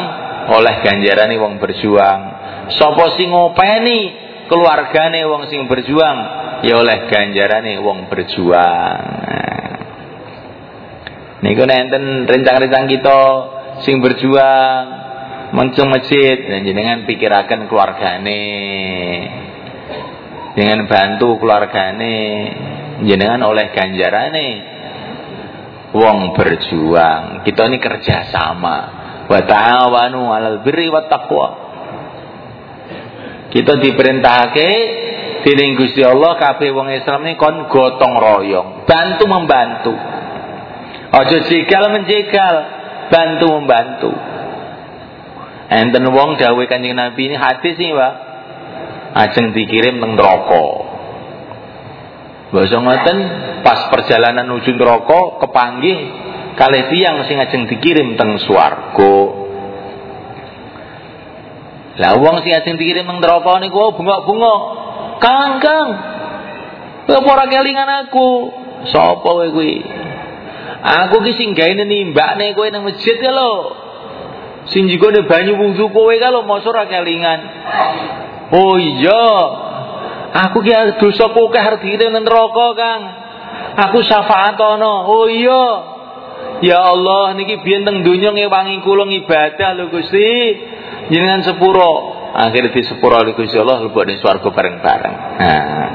oleh ganjarane wong berjuang. Sapa sing ngopeni keluargane wong sing berjuang ya oleh ganjarane wong berjuang. Niku nenten rencang-rencang kita sing berjuang mencung masjid jenengan pikirakan keluargane. Dengan bantu keluargane jenengan oleh ganjarane wong berjuang. Kita ini kerjasama wa ta'awanu 'alal birri wat taqwa. Kita diperintahake dening Gusti Allah kabeh wong Islam ini kon gotong royong, bantu membantu. Aja jegal menjegal, bantu membantu. Enten wong dawuh Kanjeng Nabi ini hadis sih, Pak. Ajeng dikirim teng neraka. Basa ngoten pas perjalanan menuju neraka kepanggih kalih tiang sing ajeng dikirim teng swarga. Lah wong sing ajeng dikirim teng neraka niku bunga-bunga. Kang, Kang. Kowe kelingan aku. Sapa kowe kuwi? Aku ki sing gaene nimbakne kowe nang masjid ya lho. Sing jikone banyu wungsu kowe ka lho mosok ora kelingan. Oh iya. Aku ki dosa kowe arep dikirim nang neraka, Kang. Aku syafaat ana. Oh iya. Ya Allah niki biyen teng donya ngewangi kula ibadah lho Gusti. Jenengan sepuro. Akhirnya di sepuro lho Gusti Allah lebok ning swarga bareng-bareng. Nah.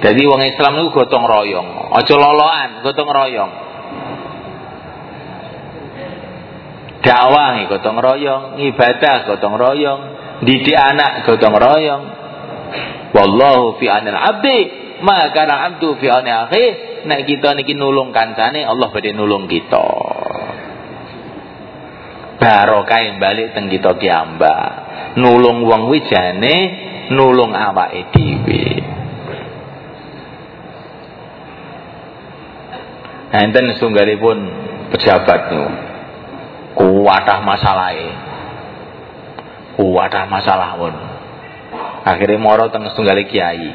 Jadi wong Islam niku gotong royong, aja loloan, gotong royong. Dakwah gotong royong, ibadah gotong royong, didik anak gotong royong. Wallahu fi anil abdi, maka abdu fi anil akhi, nek kita niki nulung kancane Allah badhe nulung kita. Barokah balik teng kita kiamba. Nulung wong wijane nulung awake dhewe. Enten setunggalipun pejabat niku. Kuwatah masalahe. Kuwatah masalah pun. Akhirnya moro teng setunggal kiai.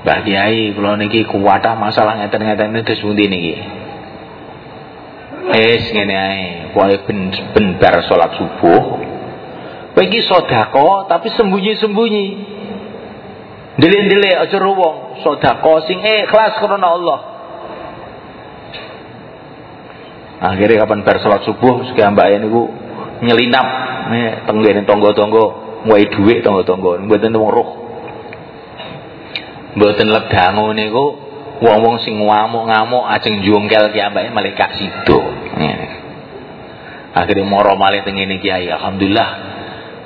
Mbah Kiai kula niki kuwatah masalah ngeten-ngeten iki pundi niki. Wis ngene ae, pokoke ben ben bar salat subuh Bagi sodako tapi sembunyi-sembunyi. Delik-delik aja ruwong, sodako sing ikhlas karena Allah. Akhirnya kapan bar salat subuh sekian mbak niku nyelinap nih tenggene tonggo-tonggo wae dhuwit tonggo-tonggo mboten roh. Mboten ledangu niku wong-wong sing ngamuk-ngamuk ajeng jungkel ki ambake malaikat sido. Akhirnya moro malih teng ngene kiai alhamdulillah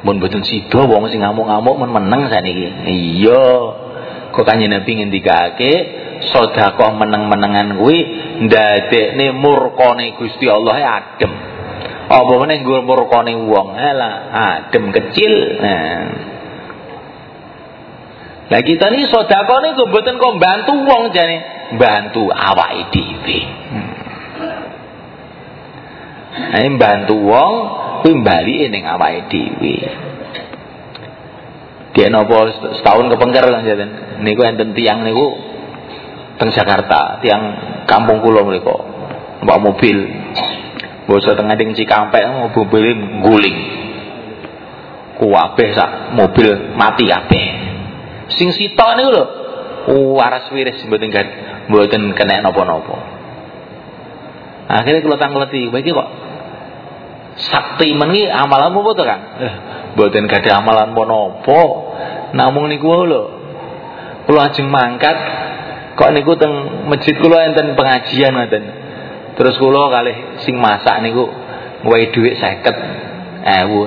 mun mboten sido wong sing ngamuk-ngamuk men meneng saniki. Iya. Kok kanjeng Nabi ngendikake sedekah meneng-menengan kuwi ndadekne murkane Gusti Allah e adem. Apa meneh nggo murkane wong? Alah, adem kecil. Nah. Lah kita ini sedekah niku mboten kok bantu wong jane, bantu awake dhewe. Hmm. Nah, bantu wong kuwi balike ning awake dhewe. Dia nopo setahun kepengker kan jaten. Niku enten tiang niku teng Jakarta, tiang kampung kula mriku. Mbak mobil. Basa tengah ding Cikampek mobil guling. Kuwabeh sak mobil mati kabeh. Sing sitok niku lho. Waras wiris mboten mboten kena napa-napa. Akhirnya kalau tanggleti, bagi kok sakti mengi amalanmu apa kan? Eh, mboten gadah amalan apa Namung niku lho. Kula ajeng mangkat kok niku teng masjid kula enten pengajian ngoten. Terus kula kalih sing masak niku dhuwit 50 ewu.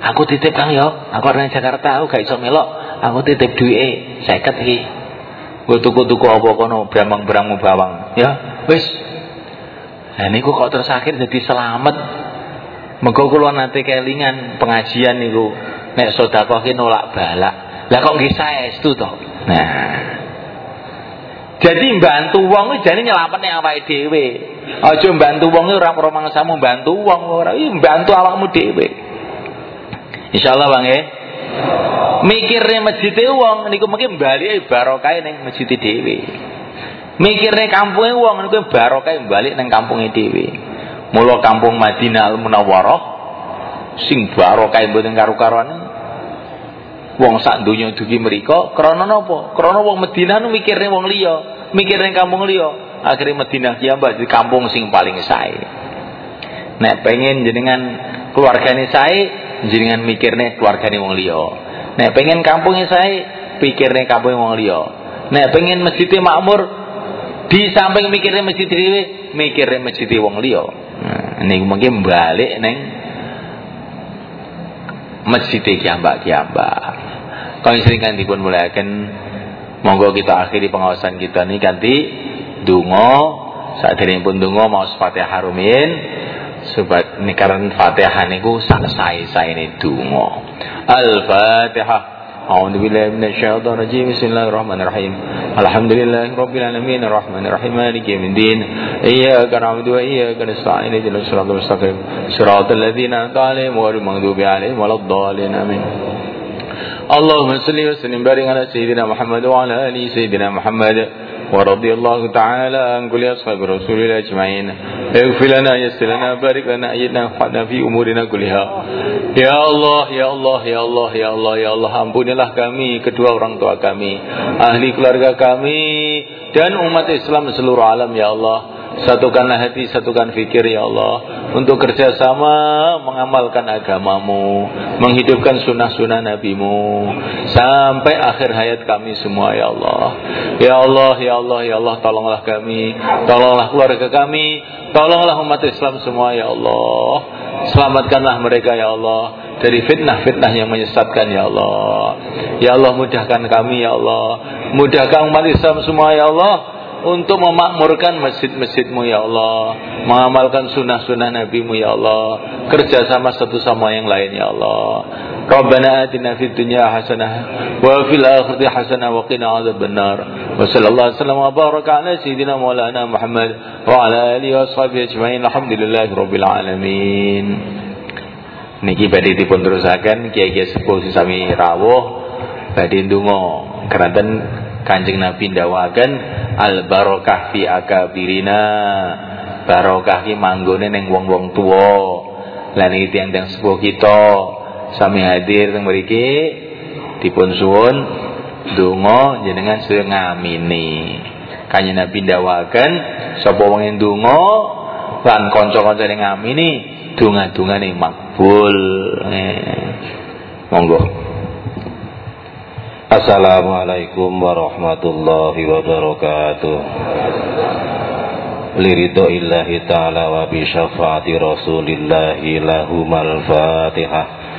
Aku titip Kang yo, aku orang Jakarta aku gak iso melok. Aku titip dhuwite 50 iki. Gue tuku-tuku apa kono bramang-bramang bawang, ya. Wis. Nah niku kok akhir jadi selamat. Mergo kula nate kelingan pengajian niku nek sedekah ki nolak balak. Lah kok nggih saestu to? Nah. Jadi bantu wong kuwi jane nyelametne awake dhewe. Aja bantu wong ora ora mangsamu bantu wong ora, iki bantu awakmu dhewe. Insyaallah Bang nggih. Mikirne masjid wong niku mungkin balik barokah ning masjid dhewe. Mikirne kampunge wong niku barokah balik ning kampunge dhewe. Mula kampung Madinah Al Munawwarah sing barokah mboten karo-karoan Wong sak donya dugi mriku krana napa? Krana wong Madinah nu mikirne wong liya, mikirne kampung liya. Akhire Madinah ki di kampung sing paling sae. Nek pengen jenengan keluargane sae, jenengan mikirne keluargane wong liya. Nek pengen kampungnya sae, pikirne kampung wong liya. Nek pengen masjidnya makmur, di samping mikirnya masjid dhewe, mikirnya masjid wong liya. Nah, ini mungkin balik neng masjid kiambak-kiambak. Kami sering kan dipun mulakan Monggo kita akhiri pengawasan kita ini ganti Dungo Saat ini pun dungo mau Fatihah harumin Sebab ini karena Fatihah niku sak saya ini dungo Al-Fatihah أعوذ بالله من الشيطان الرجيم بسم الله الرحمن الرحيم الحمد لله رب العالمين الرحمن الرحيم مالك يوم الدين إياك نعبد وإياك نستعين اهدنا الصراط المستقيم صراط الذين أنعمت عليهم غير المغضوب عليهم ولا الضالين آمين اللهم صل وسلم بارك على سيدنا محمد وعلى ال سيدنا محمد ورضي الله تعالى عن كل اصحاب رسول الله اجمعين اغفر لنا يسر لنا بارك لنا ايدنا وحدنا في امورنا كلها يا الله يا الله يا الله يا الله ya Allah ampunilah kami kedua orang tua kami ahli keluarga kami dan umat Islam seluruh alam ya Allah Satukanlah hati, satukan fikir ya Allah Untuk kerjasama mengamalkan agamamu Menghidupkan sunnah-sunnah nabimu Sampai akhir hayat kami semua ya Allah. Ya Allah, ya Allah, ya Allah Tolonglah kami Tolonglah keluarga kami Tolonglah umat Islam semua ya Allah. Selamatkanlah mereka ya Allah Dari fitnah-fitnah yang menyesatkan ya Allah. Ya Allah mudahkan kami ya Allah. Mudahkan umat Islam semua ya Allah untuk memakmurkan masjid-masjidmu ya Allah. Mengamalkan sunnah-sunnah nabimu ya Allah. Kerjasama satu sama yang lain ya Allah. Rabbana atina fid dunya hasanah wa fil akhirati hasanah wa qina adzabannar. Wa sallallahu alaihi wa baraka ala sayidina maulana Muhammad wa ala alihi wa sahbihi ajmain. Alhamdulillahi rabbil alamin. Niki badhe dipun terusaken kiai-kiai sepuh sami rawuh badhe ndonga keranten Kanjeng Nabi ndawaken al barokah fi akabirina. Barokah ki manggone ning wong-wong tuwa. Lan iki tiang-tiang sepuh kita sami hadir teng mriki dipun suwun donga jenengan sedaya ngamini. Kanjeng Nabi ndawaken sapa wong ndonga lan kanca-kancane ngamini donga-dungane makbul. Eh. Monggo. Assalamualaikum warahmatullahi wabarakatuh. Liridho illahi ta'ala wa bi syafaati rasulillahi lahumal fatihah.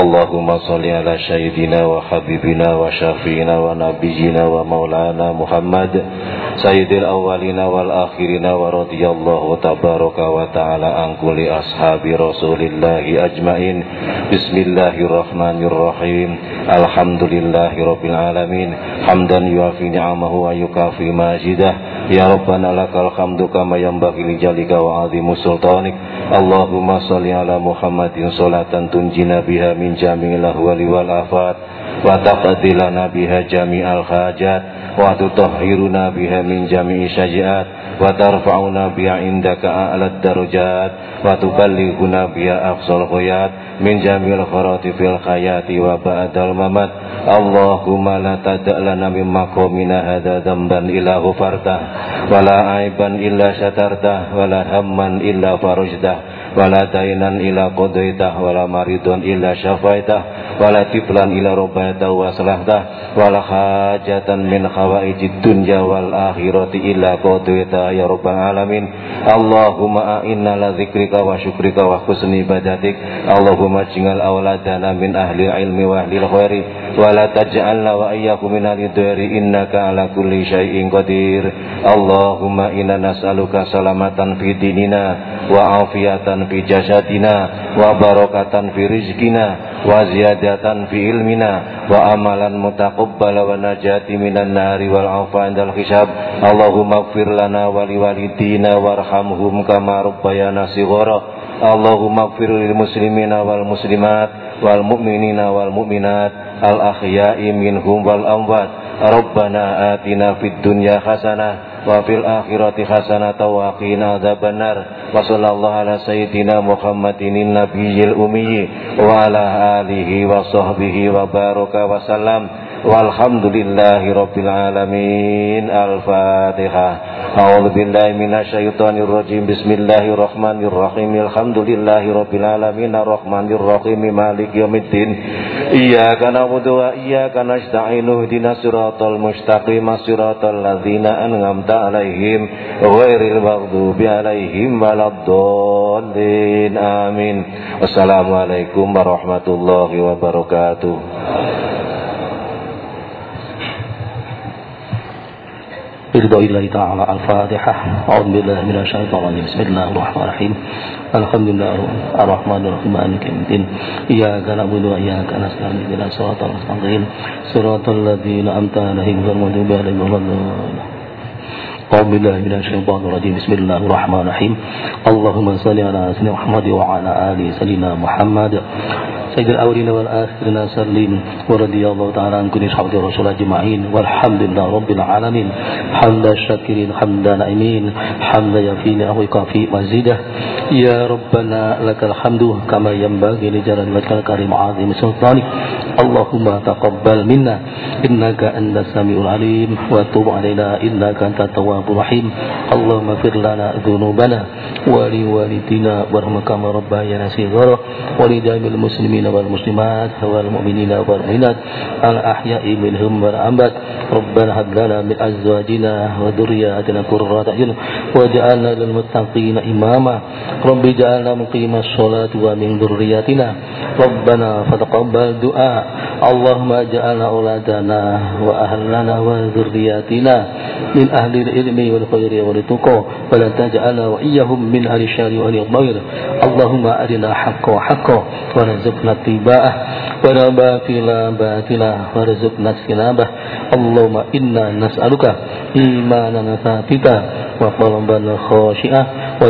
اللهم صل على سيدنا وحبيبنا وشفينا ونبينا ومولانا محمد سيد الأولين والآخرين ورضي الله تبارك وتعالى عن كل أصحاب رسول الله أجمعين بسم الله الرحمن الرحيم الحمد لله رب العالمين حمدا يوافي نعمه ويكافي ماجده يا ربنا لك الحمد كما ينبغي لجلك وعظيم سلطانك اللهم صل على محمد صلاة تنجينا بها min wali ahwali wal afat wa nabiha biha jami'al hajat wa tutahhiruna biha min jami'i syajiat wa tarfa'una biha indaka alat darujat, wa tuballighuna biha afsal ghayat min jami'il fil khayati wa ba'dal mamat. Allahumma la tada' lana min maqamina hadha dhanban illa ghafartah wa la aiban illa satartah wa la hamman illa ولا دينا إلا قضيته ولا مريضا إلا شفيته ولا طفلا إلا ربيته وأصلحته ولا حاجة من حوائج الدنيا والآخرة إلا قضيتها يا رب العالمين اللهم أئنا لذكرك وشكرك وحسن عبادتك اللهم اجعل أولادنا من أهل العلم وأهل الخير ولا تجعلنا وإياكم من أهل الدير إنك على كل شيء قدير اللهم إنا نسألك سلامة في ديننا وعافية في جسدنا وبركة في رزقنا وزيادة في علمنا وأملا متقبلا ونجاة من النار والعفو عند الحساب اللهم اغفر لنا ولوالدينا وارحمهم كما ربيانا صغارا اللهم اغفر للمسلمين والمسلمات والمؤمنين والمؤمنات الأحياء منهم والأموات ربنا آتنا في الدنيا حسنة وفي الآخرة حسنة وقنا عذاب النار وصلى الله على سيدنا محمد النبي الأمي وعلى آله وصحبه وبارك وسلم والحمد لله رب العالمين الفاتحة أعوذ بالله من الشيطان الرجيم بسم الله الرحمن الرحيم الحمد لله رب العالمين الرحمن الرحيم مالك يوم الدين إياك نعبد وإياك نستعين اهدنا الصراط المستقيم صراط الذين أنعمت عليهم غير المغضوب عليهم ولا الضالين آمين والسلام عليكم ورحمة برضا الله تعالى الفاتحة. أعوذ بالله من الشيطان الرجيم. بسم الله الرحمن الرحيم. الحمد لله الرحمن الرحيم. مالك يوم الدين. إياك نعبد وإياك نستعين. اهدنا الصراط المستقيم. صراط الذين أنعمت عليهم غير المغضوب عليهم ولا الضالين. أعوذ بالله من الشيطان الرجيم. بسم الله الرحمن الرحيم. اللهم صل على سيدنا محمد وعلى آل سيدنا محمد. سيد الأولين والآخرين سلم ورضي الله تعالى عن كل صحابة الرسول أجمعين. والحمد لله رب العالمين. حمد الشاكرين حمد نائمين حمد يفين أهوك في مزيده. يا ربنا لك الحمد كما ينبغي لجلال وجهك الكريم عظيم سلطانك. اللهم تقبل منا. إنك أنت السميع العليم. وتب علينا. إنك أنت التواب الرحيم اللهم اغفر لنا ذنوبنا ولوالدينا وارحمنا كما ربيانا صغارا ولجميع المسلمين المسلمين والمسلمات والمؤمنين والمؤمنات الأحياء منهم والأموات ربنا هب لنا من أزواجنا وذرياتنا قرة أعين واجعلنا للمتقين إماما رب اجعلنا مقيم الصلاة ومن ذرياتنا ربنا فتقبل دعاء اللهم اجعلنا أولادنا وأهلنا وذرياتنا من أهل العلم والخير والتقى ولا تجعلنا وإياهم من أهل الشر وأهل الضير اللهم أرنا حقا حقا وارزقنا اتباعه ولا باطلا باطلا وارزقنا اجتنابه الله Allahumma inna nas'aluka imanan thabita wa qalban khashi'ah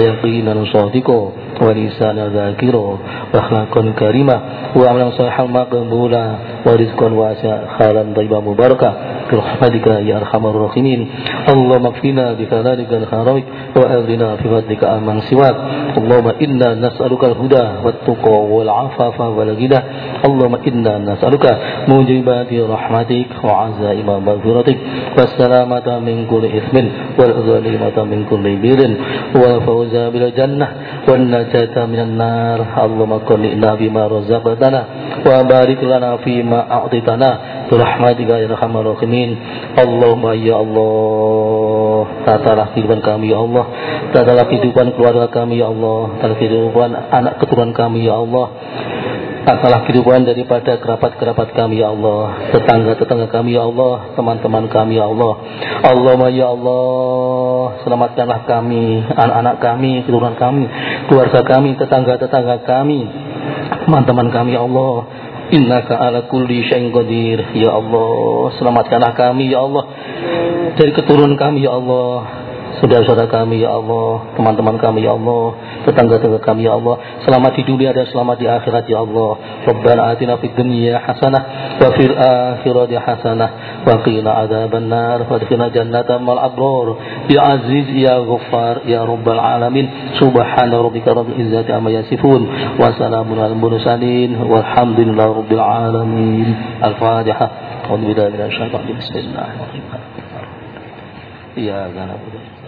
wa yaqinan sadiqa wa lisanan dzakira wa akhlaqan karimah wa amalan salihan maqbula wa rizqan wasi'a halan thayyiban mubarakah برحمتك يا أرحم الراحمين اللهم اكفنا بفضلك الخيرات وأغننا بفضلك عمن سواك اللهم إنا نسألك الهدى والتقى والعفاف والغنى اللهم إنا نسألك موجبات رحمتك وعزائم مغفرتك والسلامة من كل إثم والغنيمة من كل بر والفوز بالجنة والنجاة najata minan nar Allahumma qulna bima razaqtana wa barik lana fima a'titana. Birahmatika ya arhamar rahimin. Allahumma ya Allah. Tatalah kehidupan kami ya Allah. Tatalah kehidupan keluarga kami ya Allah. Tatalah kehidupan anak keturunan kami ya Allah. Tatalah kehidupan daripada kerabat-kerabat kami ya Allah. Tetangga-tetangga kami ya Allah. Teman-teman kami ya Allah. Allahumma ya Allah. Selamatkanlah kami Anak-anak kami, keturunan kami Keluarga kami, tetangga-tetangga kami Teman-teman kami ya Allah. Innaka ala kulli syai'in qadir. Ya Allah, selamatkanlah kami ya Allah. Dari keturunan kami ya Allah saudara-saudara kami ya Allah, teman-teman kami ya Allah, tetangga-tetangga kami ya Allah, selamat di dunia dan selamat di akhirat ya Allah. Rabbana atina fid dunya hasanah wa fil akhirati hasanah wa qina adzaban nar wa adkhilna jannata mal abrar. Bi aziz ya ghaffar ya rabbal alamin. Subhana rabbika rabbil izzati amma yasifun. Wa salamun alal mursalin. Walhamdulillahi rabbil alamin. Al-fatihah rajim bismillahirrahmanirrahim. Ya na'budu そう